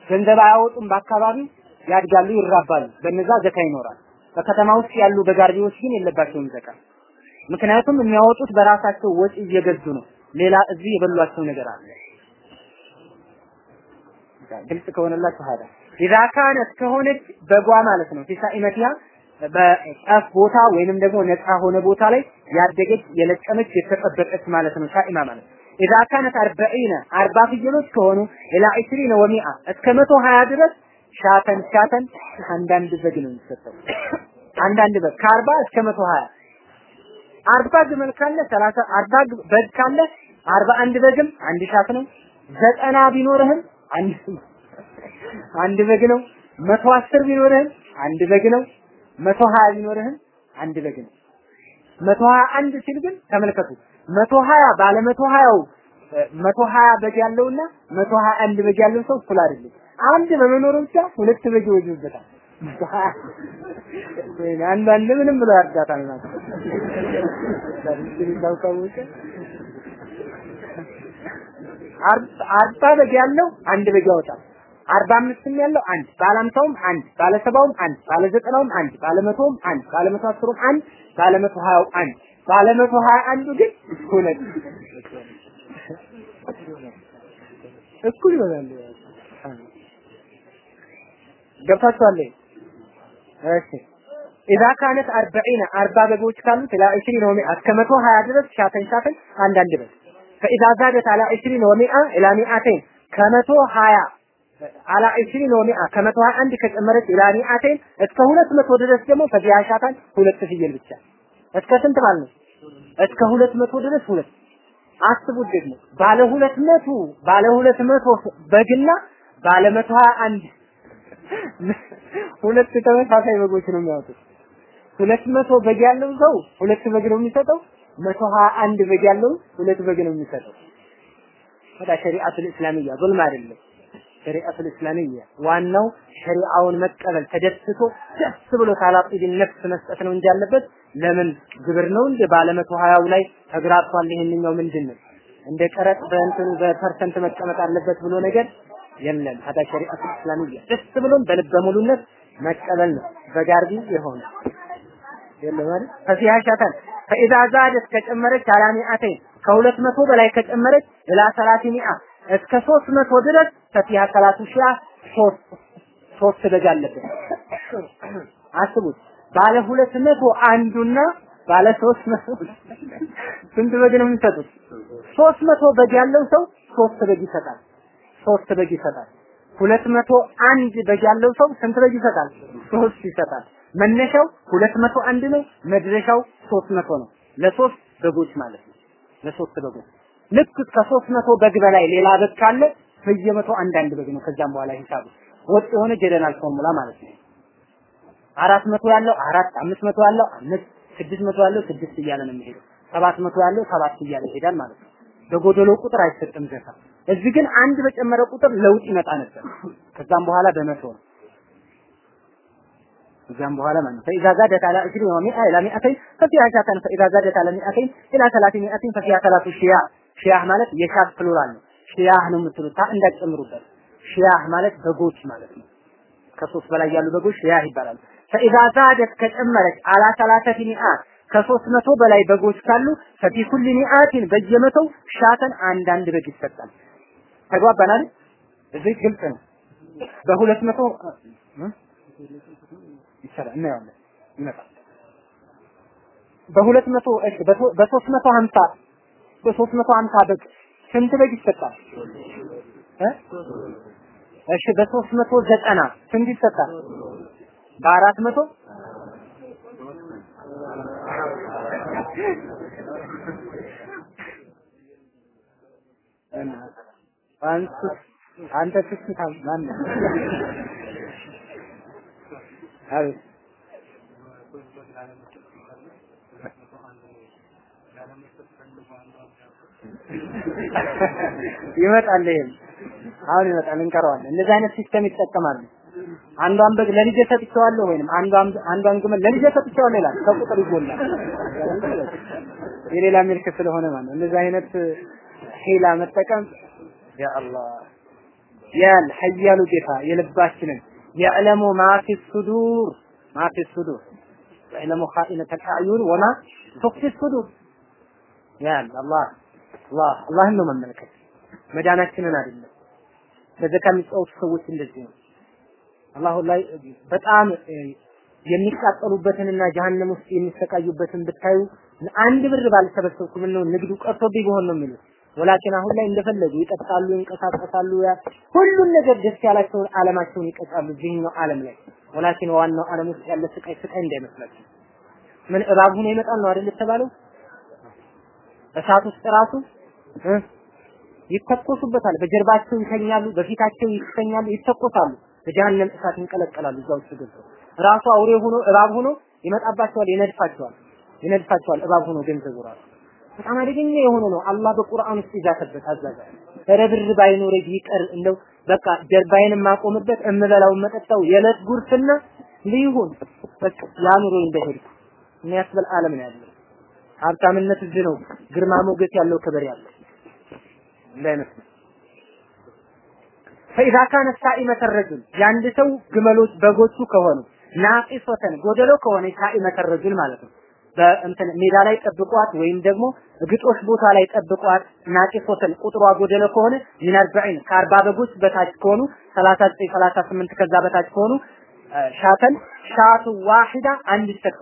ገንዘብ አያወጡም። በአካባቢው ያድጋሉ፣ ይራባሉ። በነዛ ዘካ ይኖራል። በከተማ ውስጥ ያሉ በጋርቢዎች ግን የለባቸውም ዘካ። ምክንያቱም የሚያወጡት በራሳቸው ወጪ እየገዙ ነው። ሌላ እዚህ የበሏቸው ነገር አለ። ግልጽ ከሆነላችሁ ሀዳ። ኢዛ ካነት ከሆነች በጓ ማለት ነው። ፊሳኢመቲያ በጠፍ ቦታ ወይንም ደግሞ ነፃ ሆነ ቦታ ላይ ያደገች የለቀመች የተጠበቀች ማለት ነው። ሳኢማ ማለት ኢዛ ካነት አርበዒነ አርባ ፍየሎች ከሆኑ ኢላ ዒሽሪነ ወሚአ እስከ መቶ ሀያ ድረስ ሻተን ሻተን አንዳንድ በግ ነው የሚሰጠው። አንዳንድ በግ ከአርባ እስከ መቶ ሀያ አርባ ግመል ካለ ሰላሳ አርባ በግ ካለ አርባ አንድ በግም አንድ ሻት ነው ዘጠና ቢኖርህም አንድ አንድ በግ ነው መቶ አስር ቢኖርህም አንድ በግ ነው መቶ ሀያ ቢኖርህም አንድ በግ ነው። መቶ ሀያ አንድ ሲል ግን ተመልከቱ መቶ ሀያ ባለ መቶ ሀያው መቶ ሀያ በግ ያለውና መቶ ሀያ አንድ በግ ያለው ሰው እኩል አይደለም። አንድ በመኖሩ ብቻ ሁለት በግ ይወጅበታል። አንዳንድ ምንም ብሎ ያርዳታል ማለት አርባ በግ ያለው አንድ በግ ያወጣል። አርባ አምስትም ያለው አንድ ባለ አምሳውም አንድ ባለ ሰባውም አንድ ባለ ዘጠናውም አንድ ባለ መቶውም አንድ ባለ መቶ አስሩም አንድ ባለ መቶ ሀያው አንድ ባለ ሀያ አንዱ ግን ሁለት እኩል ይሆናል። ገብታችኋል? እሺ ኢዛ ካነት አርበዒነ አርባ በጎች ካሉት ላ ዒሽሪን ወሚአ እስከ መቶ ሀያ ድረስ ሻተን ሻተን አንዳንድ በግ ዛደት አላ ዒሽሪን ወሚአ ኢላ ሚአተይን ከመቶ ሀያ አላ ዒሽሪን ወሚአ ከመቶ ሀያ አንድ ከጨመረች ኢላ ሚአተይን እስከ ሁለት መቶ ድረስ ደግሞ ፈዚያ ሻታን ሁለት ፍየል ብቻ. እስከ ስንት ማለት ነው? እስከ ሁለት መቶ ድረስ ሁለት አስቡት ደግሞ ባለ ሁለት መቶ ባለ ሁለት መቶ በግና ባለ መቶ ሀያ አንድ ሁለት ተመሳሳይ በጎች ነው የሚያወጡት። ሁለት መቶ በግ ያለው ሰው ሁለት በግ ነው የሚሰጠው። መቶ ሀያ አንድ በግ ያለው ሁለት በግ ነው የሚሰጠው። ወዳ ሸሪዓቱል እስላሚያ ዙልም አይደለም። ሸሪዓቱል እስላሚያ ዋናው ሸሪዓውን መቀበል ተደስቶ ደስ ብሎ ታላቂድን ነፍስ መስጠት ነው እንጂ ያለበት ለምን ግብር ነው እንደ ባለ መቶ ላይ ተግራርቷል። ይሄንኛው ምንድን ነው እንደ ቀረጥ በእንትኑ በፐርሰንት መቀመጥ አለበት ብሎ ነገር የለም። ሀዳ ሸሪዓቱል እስላሚያ ደስ ብሎን በልበ ሙሉነት መቀበል ነው። በጋርቢ የሆነ የለም አይደል? ፈሲሃ ሻተን ፈኢዛ ዛደት ከጨመረች አላ ሚአተይን ከሁለት መቶ በላይ ከጨመረች ኢላ ሰላቲ ሚአ እስከ ሶስት መቶ ድረስ ፈሲሃ ሰላቱ ሺያ ሶስት ሶስት በግ አለበት። አስቡት ባለ ሁለት መቶ አንዱና ባለ ሶስት መቶ ስንት በግ ነው የሚሰጡት? ሶስት መቶ በግ ያለው ሰው ሶስት በግ ይሰጣል። ሶስት በግ ይሰጣል። ሁለት መቶ አንድ በግ ያለው ሰው ስንት በግ ይሰጣል? ሶስት ይሰጣል። መነሻው ሁለት መቶ አንድ ነው፣ መድረሻው ሶስት መቶ ነው። ለሶስት በጎች ማለት ነው። ለሶስት በጎች ልክ እስከ ሶስት መቶ በግ በላይ ሌላ በግ ካለ በየመቶ አንዳንድ በግ ነው። ከዛም በኋላ ሂሳቡ ወጥ የሆነ general formula ማለት ነው። አራት መቶ ያለው አራት፣ አምስት መቶ ያለው አምስት፣ ስድስት መቶ ያለው ስድስት እያለ ነው የሚሄደው። ሰባት መቶ ያለው ሰባት እያለ ይሄዳል ማለት ነው። በጎደሎ ቁጥር አይሰጥም ዘካ። እዚህ ግን አንድ በጨመረ ቁጥር ለውጥ ይመጣ ነበር። ከዛም በኋላ በመቶ ነው። ከዛም በኋላ ማለት فإذا زادت على 20 و100 إلى 200 ففيها شاة فإذا زادت على 200 إلى 300 ففيها ثلاث شياع شياع ማለት የሻት ፕሉራል ነው። ሺያህ ነው የምትሉት እንዳትጨምሩበት። ሺያህ ማለት በጎች ማለት ነው። ከሶስት በላይ ያሉ በጎች ሺያህ ይባላሉ። فإذا زادت ከጨመረች على 3 ሚአት ከሶስት መቶ በላይ በጎች ካሉ ፈፊ ኩል ሚአቲን በየመቶው ሻተን አንዳንድ በግ ይሰጣል። ተግባባናል? እዚህ ግልጽ ነው። በሁለት መቶ ይሰራል እናየዋለን ይመጣል። በሁለት መቶ እሺ በሶስት መቶ ሀምሳ በሶስት በግ ስንት በግ ይሰጣል? እሺ በሶስት መቶ ዘጠና ስንት ይሰጣል? በአራት መቶ አንተ ትክታም ማን አቤት ይመጣል። ይሄም አሁን ይመጣል፣ እንቀረዋለን። እንደዚህ አይነት system ይጠቀማሉ። አንዷን በግ ለልጄ ሰጥቼዋለሁ ወይንም አንዷን አንዷን ግመል ለልጄ ሰጥቼዋለሁ ይላል። ከቁጥር ይጎላል። የሌላ ملك ስለሆነ ማለት እንደዚህ አይነት حيلة መጠቀም ያ አላህ ያል ሐያሉ ጌታ የልባችንን يعلم ما صدور ما صدور يعلم خائنة الأعين وما تخفي الصدور يا الله الله الله ነው መመልከት መዳናችንን አይደለም በዘካ የሚጫወቱ ሰዎች እንደዚህ ነው አላሁ ላይ በጣም የሚቃጠሉበትንና ጀሀነም ውስጥ የሚሰቃዩበትን ብታዩ አንድ ብር ባልሰበሰብኩ ምን ነው ንግዱ ቀርቶብኝ ቢሆን ነው የሚሉት ወላኪን አሁን ላይ እንደፈለጉ ይጠጣሉ፣ ይንቀሳቀሳሉ፣ ያ ሁሉን ነገር ደስ ያላቸውን ዓለማቸውን ይቀጫሉ እዚህኛው ዓለም ላይ። ወላኪን ዋናው ዓለም ውስጥ ያለ ስቃይ ስቃይ እንዳይመስላችሁ። ምን እባብ ሆኖ ይመጣል ነው አይደል የተባለው? እሳት ውስጥ ራሱ ይተኮሱበታል። በጀርባቸው ይተኛሉ፣ በፊታቸው ይተኛሉ፣ ይተኮሳሉ። በጀሃነም እሳት ይንቀለቀላሉ። እዛ ውስጥ ራሱ አውሬ ሆኖ እባብ ሆኖ ይመጣባቸዋል፣ ይነድፋቸዋል፣ ይነድፋቸዋል። እባብ ሆኖ ገንዘቡ ራሱ በጣም አደገኛ የሆነ ነው። አላህ በቁርአን ውስጥ ይዛተበት አዛዛ ረብር ባይኖር ይቀር እንደው በቃ ጀርባዬን ማቆምበት እምበላው መጠጣው የዕለት ጉርስና ሊሆን በቃ ያኑሮ እንደሄድ የሚያስበል ዓለም ነው ያለው። ሀብታምነት እዚህ ነው። ግርማ ሞገስ ያለው ክብር ያለው እንዳይመስል ፈኢዛ ካነ ሳኢመተ ረጁል የአንድ ሰው ግመሎች በጎቹ ከሆኑ ናቂሶተን ጎደሎ ከሆነ ሳኢመተ ረጁል ማለት ነው። በእንትን ሜዳ ላይ ጠብቋት ወይም ደግሞ ግጦሽ ቦታ ላይ ጠብቋት ናቂሶተን ቁጥሯ ጎደሎ ከሆነ ሚን አርበዒን ከአርባ በጎች በታች ከሆኑ ሰላሳ ዘጠኝ ሰላሳ ስምንት ከዛ በታች ከሆኑ ሻተን ሻቱ ዋሂዳ አንድ ሰክ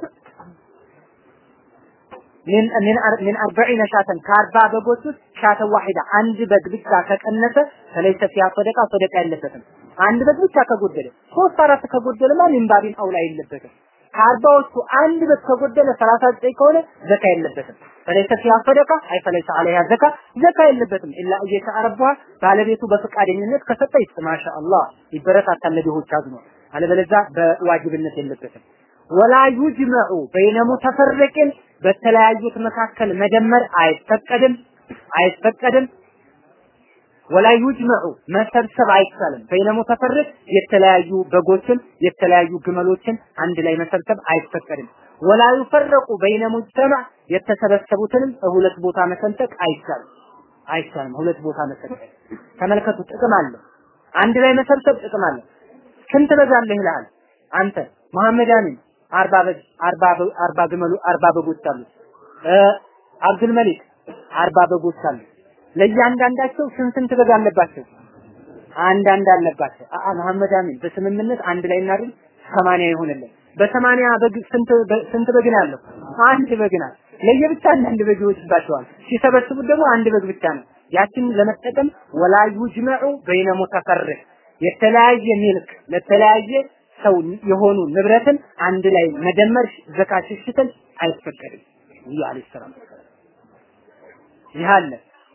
ምን ምን ሻተን ከአርባ በጎች ውስጥ ሻተ ዋሂዳ አንድ በግ ብቻ ከቀነሰ ፈለይሰ ፊያ ሰደቃ ሰደቃ የለበትም። አንድ በግ ብቻ ከጎደለ ሶስት አራት ከጎደለማ ሚንባቢን አውላ የለበትም። ከአርባዎቹ አንድ ሰላሳ ዘጠኝ ከሆነ ዘካ የለበትም። ፈለይሰ ፊያ ሰደቃ አይ ፈለይሰ አለይሃ ዘካ ዘካ የለበትም። ኢላ እየተአረባ ባለቤቱ በፈቃደኝነት ከሰጠ ይስጥ ማሻአላህ ይበረታታል። ለድሆች አዝኖ አለበለዚያ በዋጅብነት የለበትም። ወላ ዩጅመዑ በይነ ሙተፈርቅን በተለያዩት መካከል መደመር አይፈቀድም አይፈቀድም። ወላ ዩጅመዑ መሰብሰብ አይቻልም። በይነ ሙተፈርቅ የተለያዩ በጎችን የተለያዩ ግመሎችን አንድ ላይ መሰብሰብ አይፈቀድም። ወላ ዩፈረቁ በይነ ሙጅተማ የተሰበሰቡትንም ሁለት ቦታ መሰንጠቅ አይቻልም አይቻልም። ሁለት ቦታ መሰንጠቅ ተመልከቱ፣ ጥቅም አለው። አንድ ላይ መሰብሰብ ጥቅም አለው። ስንት በግ አለህ ይልሃል አንተ መሐመድ አሚን አርባ በግ አርባ አርባ ግመሉ አርባ በጎች አሉ። አብዱል መሊክ አርባ በጎች አሉ። ለእያንዳንዳቸው ስንት ስንት በግ አለባቸው? አንድ አንድ አለባቸው። አአ መሐመድ አሚን በስምምነት አንድ ላይ እናድርግ፣ ሰማንያ ይሆንልን። በሰማንያ በግ ስንት ስንት በግ ነው ያለው? አንድ በግ ናት። ለየብቻ አንድ በግ ይወስባቸዋል። ሲሰበስቡት ደግሞ አንድ በግ ብቻ ነው። ያችን ለመጠቀም ወላ ዩጅመዑ በይነ ሙተፈርቅ የተለያየ ሚልክ ለተለያየ ሰው የሆኑ ንብረትን አንድ ላይ መደመር ዘካ ሽሽትን አይፈቀድም። ነብዩ አለይሂ ሰላም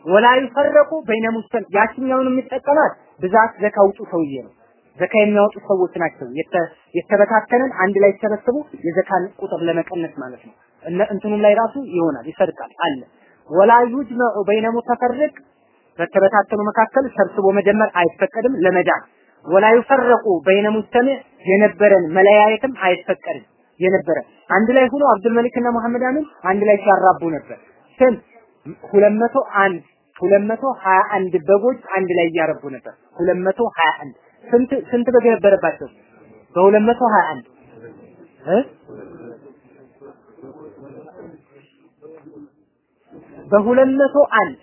ወላ ይፈረቁ በይነ ሙስተል ያችኛውን የሚጠቀማት ብዛት ዘካ ውጡ ሰውዬ ነው። ዘካ የሚያወጡ ሰዎች ናቸው። የተበታተነን አንድ ላይ ሲሰበስቡ የዘካን ቁጥር ለመቀነስ ማለት ነው። እንትኑም ላይ ራሱ ይሆናል ይሰርቃል አለ ወላ ዩጅመዑ በይነ ሙተፈርቅ በተበታተኑ መካከል ሰብስቦ መደመር አይፈቀድም ለመዳን ወላ ይፈረቁ በይነ ሙስተሚዕ የነበረን መለያየትም አይፈቀድም። የነበረ አንድ ላይ ሆኖ አብዱል መሊክና መሐመድ አሚን አንድ ላይ ሲያራቡ ነበር። ስንት ሁለት መቶ አንድ ሁለት መቶ ሀያ አንድ በጎች አንድ ላይ እያረቡ ነበር። ሁለት መቶ ሀያ አንድ ስንት ስንት በግ ነበረባቸው? በሁለት መቶ ሀያ አንድ እ በሁለት መቶ አንድ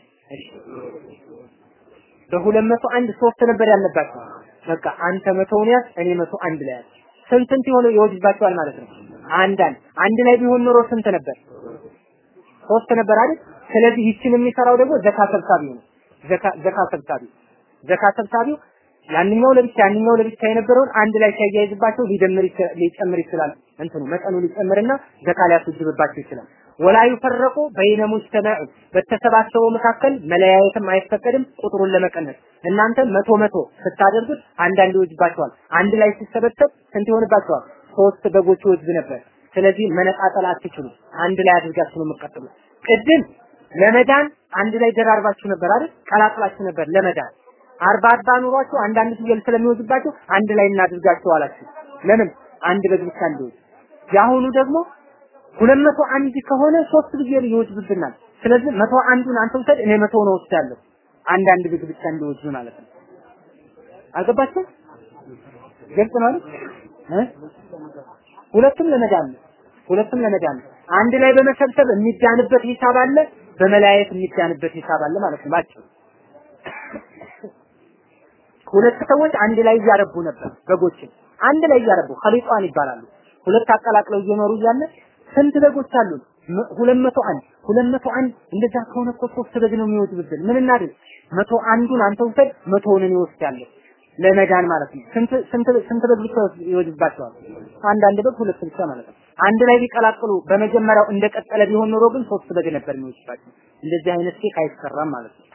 በሁለት ሶስት ነበር ያለባቸው። በቃ አንተ መቶውን ያዝ እኔ መቶ አንድ ላይ ያዝ። ስንት ስንት የሆነ ይወጅባቸዋል ማለት ነው። አንድ አንድ አንድ ላይ ቢሆን ኖሮ ስንት ነበር? ሶስት ነበር አይደል? ስለዚህ ይችን የሚሰራው ደግሞ ዘካ ሰብሳቢው ነው። ዘካ ዘካ ሰብሳቢው ዘካ ሰብሳቢው ያንኛው ለብቻ ያንኛው ለብቻ የነበረውን አንድ ላይ ሲያያይዝባቸው ሊደምር ሊጨምር ይችላል። እንትኑ መጠኑ ሊጨምርና ዘካ ሊያስወጅብባቸው ይችላል። ወላ ይፈረቁ በይነ ሙጅተማዕ በተሰባሰበው መካከል መለያየትም አይፈቀድም ቁጥሩን ለመቀነስ እናንተ መቶ መቶ ስታደርጉት አንዳንድ ይወጅባቸዋል አንድ ላይ ሲሰበሰብ ስንት ይሆንባቸዋል ሶስት በጎች ይወጅብ ነበር ስለዚህ መነጣጠል አትችሉም አንድ ላይ አድርጋችሁ ነው የምትቀጥሉት ቅድም ለመዳን አንድ ላይ ደራርባችሁ ነበር አይደል? ቀላቅላችሁ ነበር ለመዳን። አርባ አርባ ኑሯችሁ አንዳንድ ፍየል ስለሚወዝባችሁ አንድ ላይ እናድርጋችሁ አላችሁ። ለምን? አንድ በግ ብቻ እንዲወዝ። የአሁኑ ደግሞ ሁለት መቶ አንድ ከሆነ ሶስት ፍየል ይወዝብብናል ስለዚህ መቶ አንዱን አንተ ውሰድ እኔ መቶ ነው ወስዳለሁ። አንዳንድ በግ ብቻ እንዲወዝ ማለት ነው። አልገባችም ግልጽ ነው እ? ሁለቱም ለመዳን ሁለቱም ለመዳን አንድ ላይ በመሰብሰብ የሚዳንበት ሂሳብ አለ በመለያየት የሚዳንበት ሂሳብ አለ ማለት ነው። ባጭሩ ሁለት ሰዎች አንድ ላይ እያረቡ ነበር በጎችን። አንድ ላይ እያረቡ ኸሊጧን ይባላሉ። ሁለት አቀላቅለው እየኖሩ እያለ ስንት በጎች አሉ? ሁለት መቶ አንድ። ሁለት መቶ አንድ እንደዛ ከሆነ እኮ ሶስት በግ ነው የሚወጅብብን ምን እናድርግ? መቶ አንዱን አንተ ውሰድ መቶውን እኔ ወስዳለሁ ለመዳን ማለት ነው። ስንት ስንት ስንት በግ ብቻ ይወጅባቸዋል አንድ አንድ በግ ሁለት ብቻ ማለት ነው አንድ ላይ ቢቀላቅሉ በመጀመሪያው እንደቀጠለ ቢሆን ኖሮ ግን ሶስት በግ ነበር የሚወጅባቸው እንደዚህ አይነት ኬክ አይሰራም ማለት ነው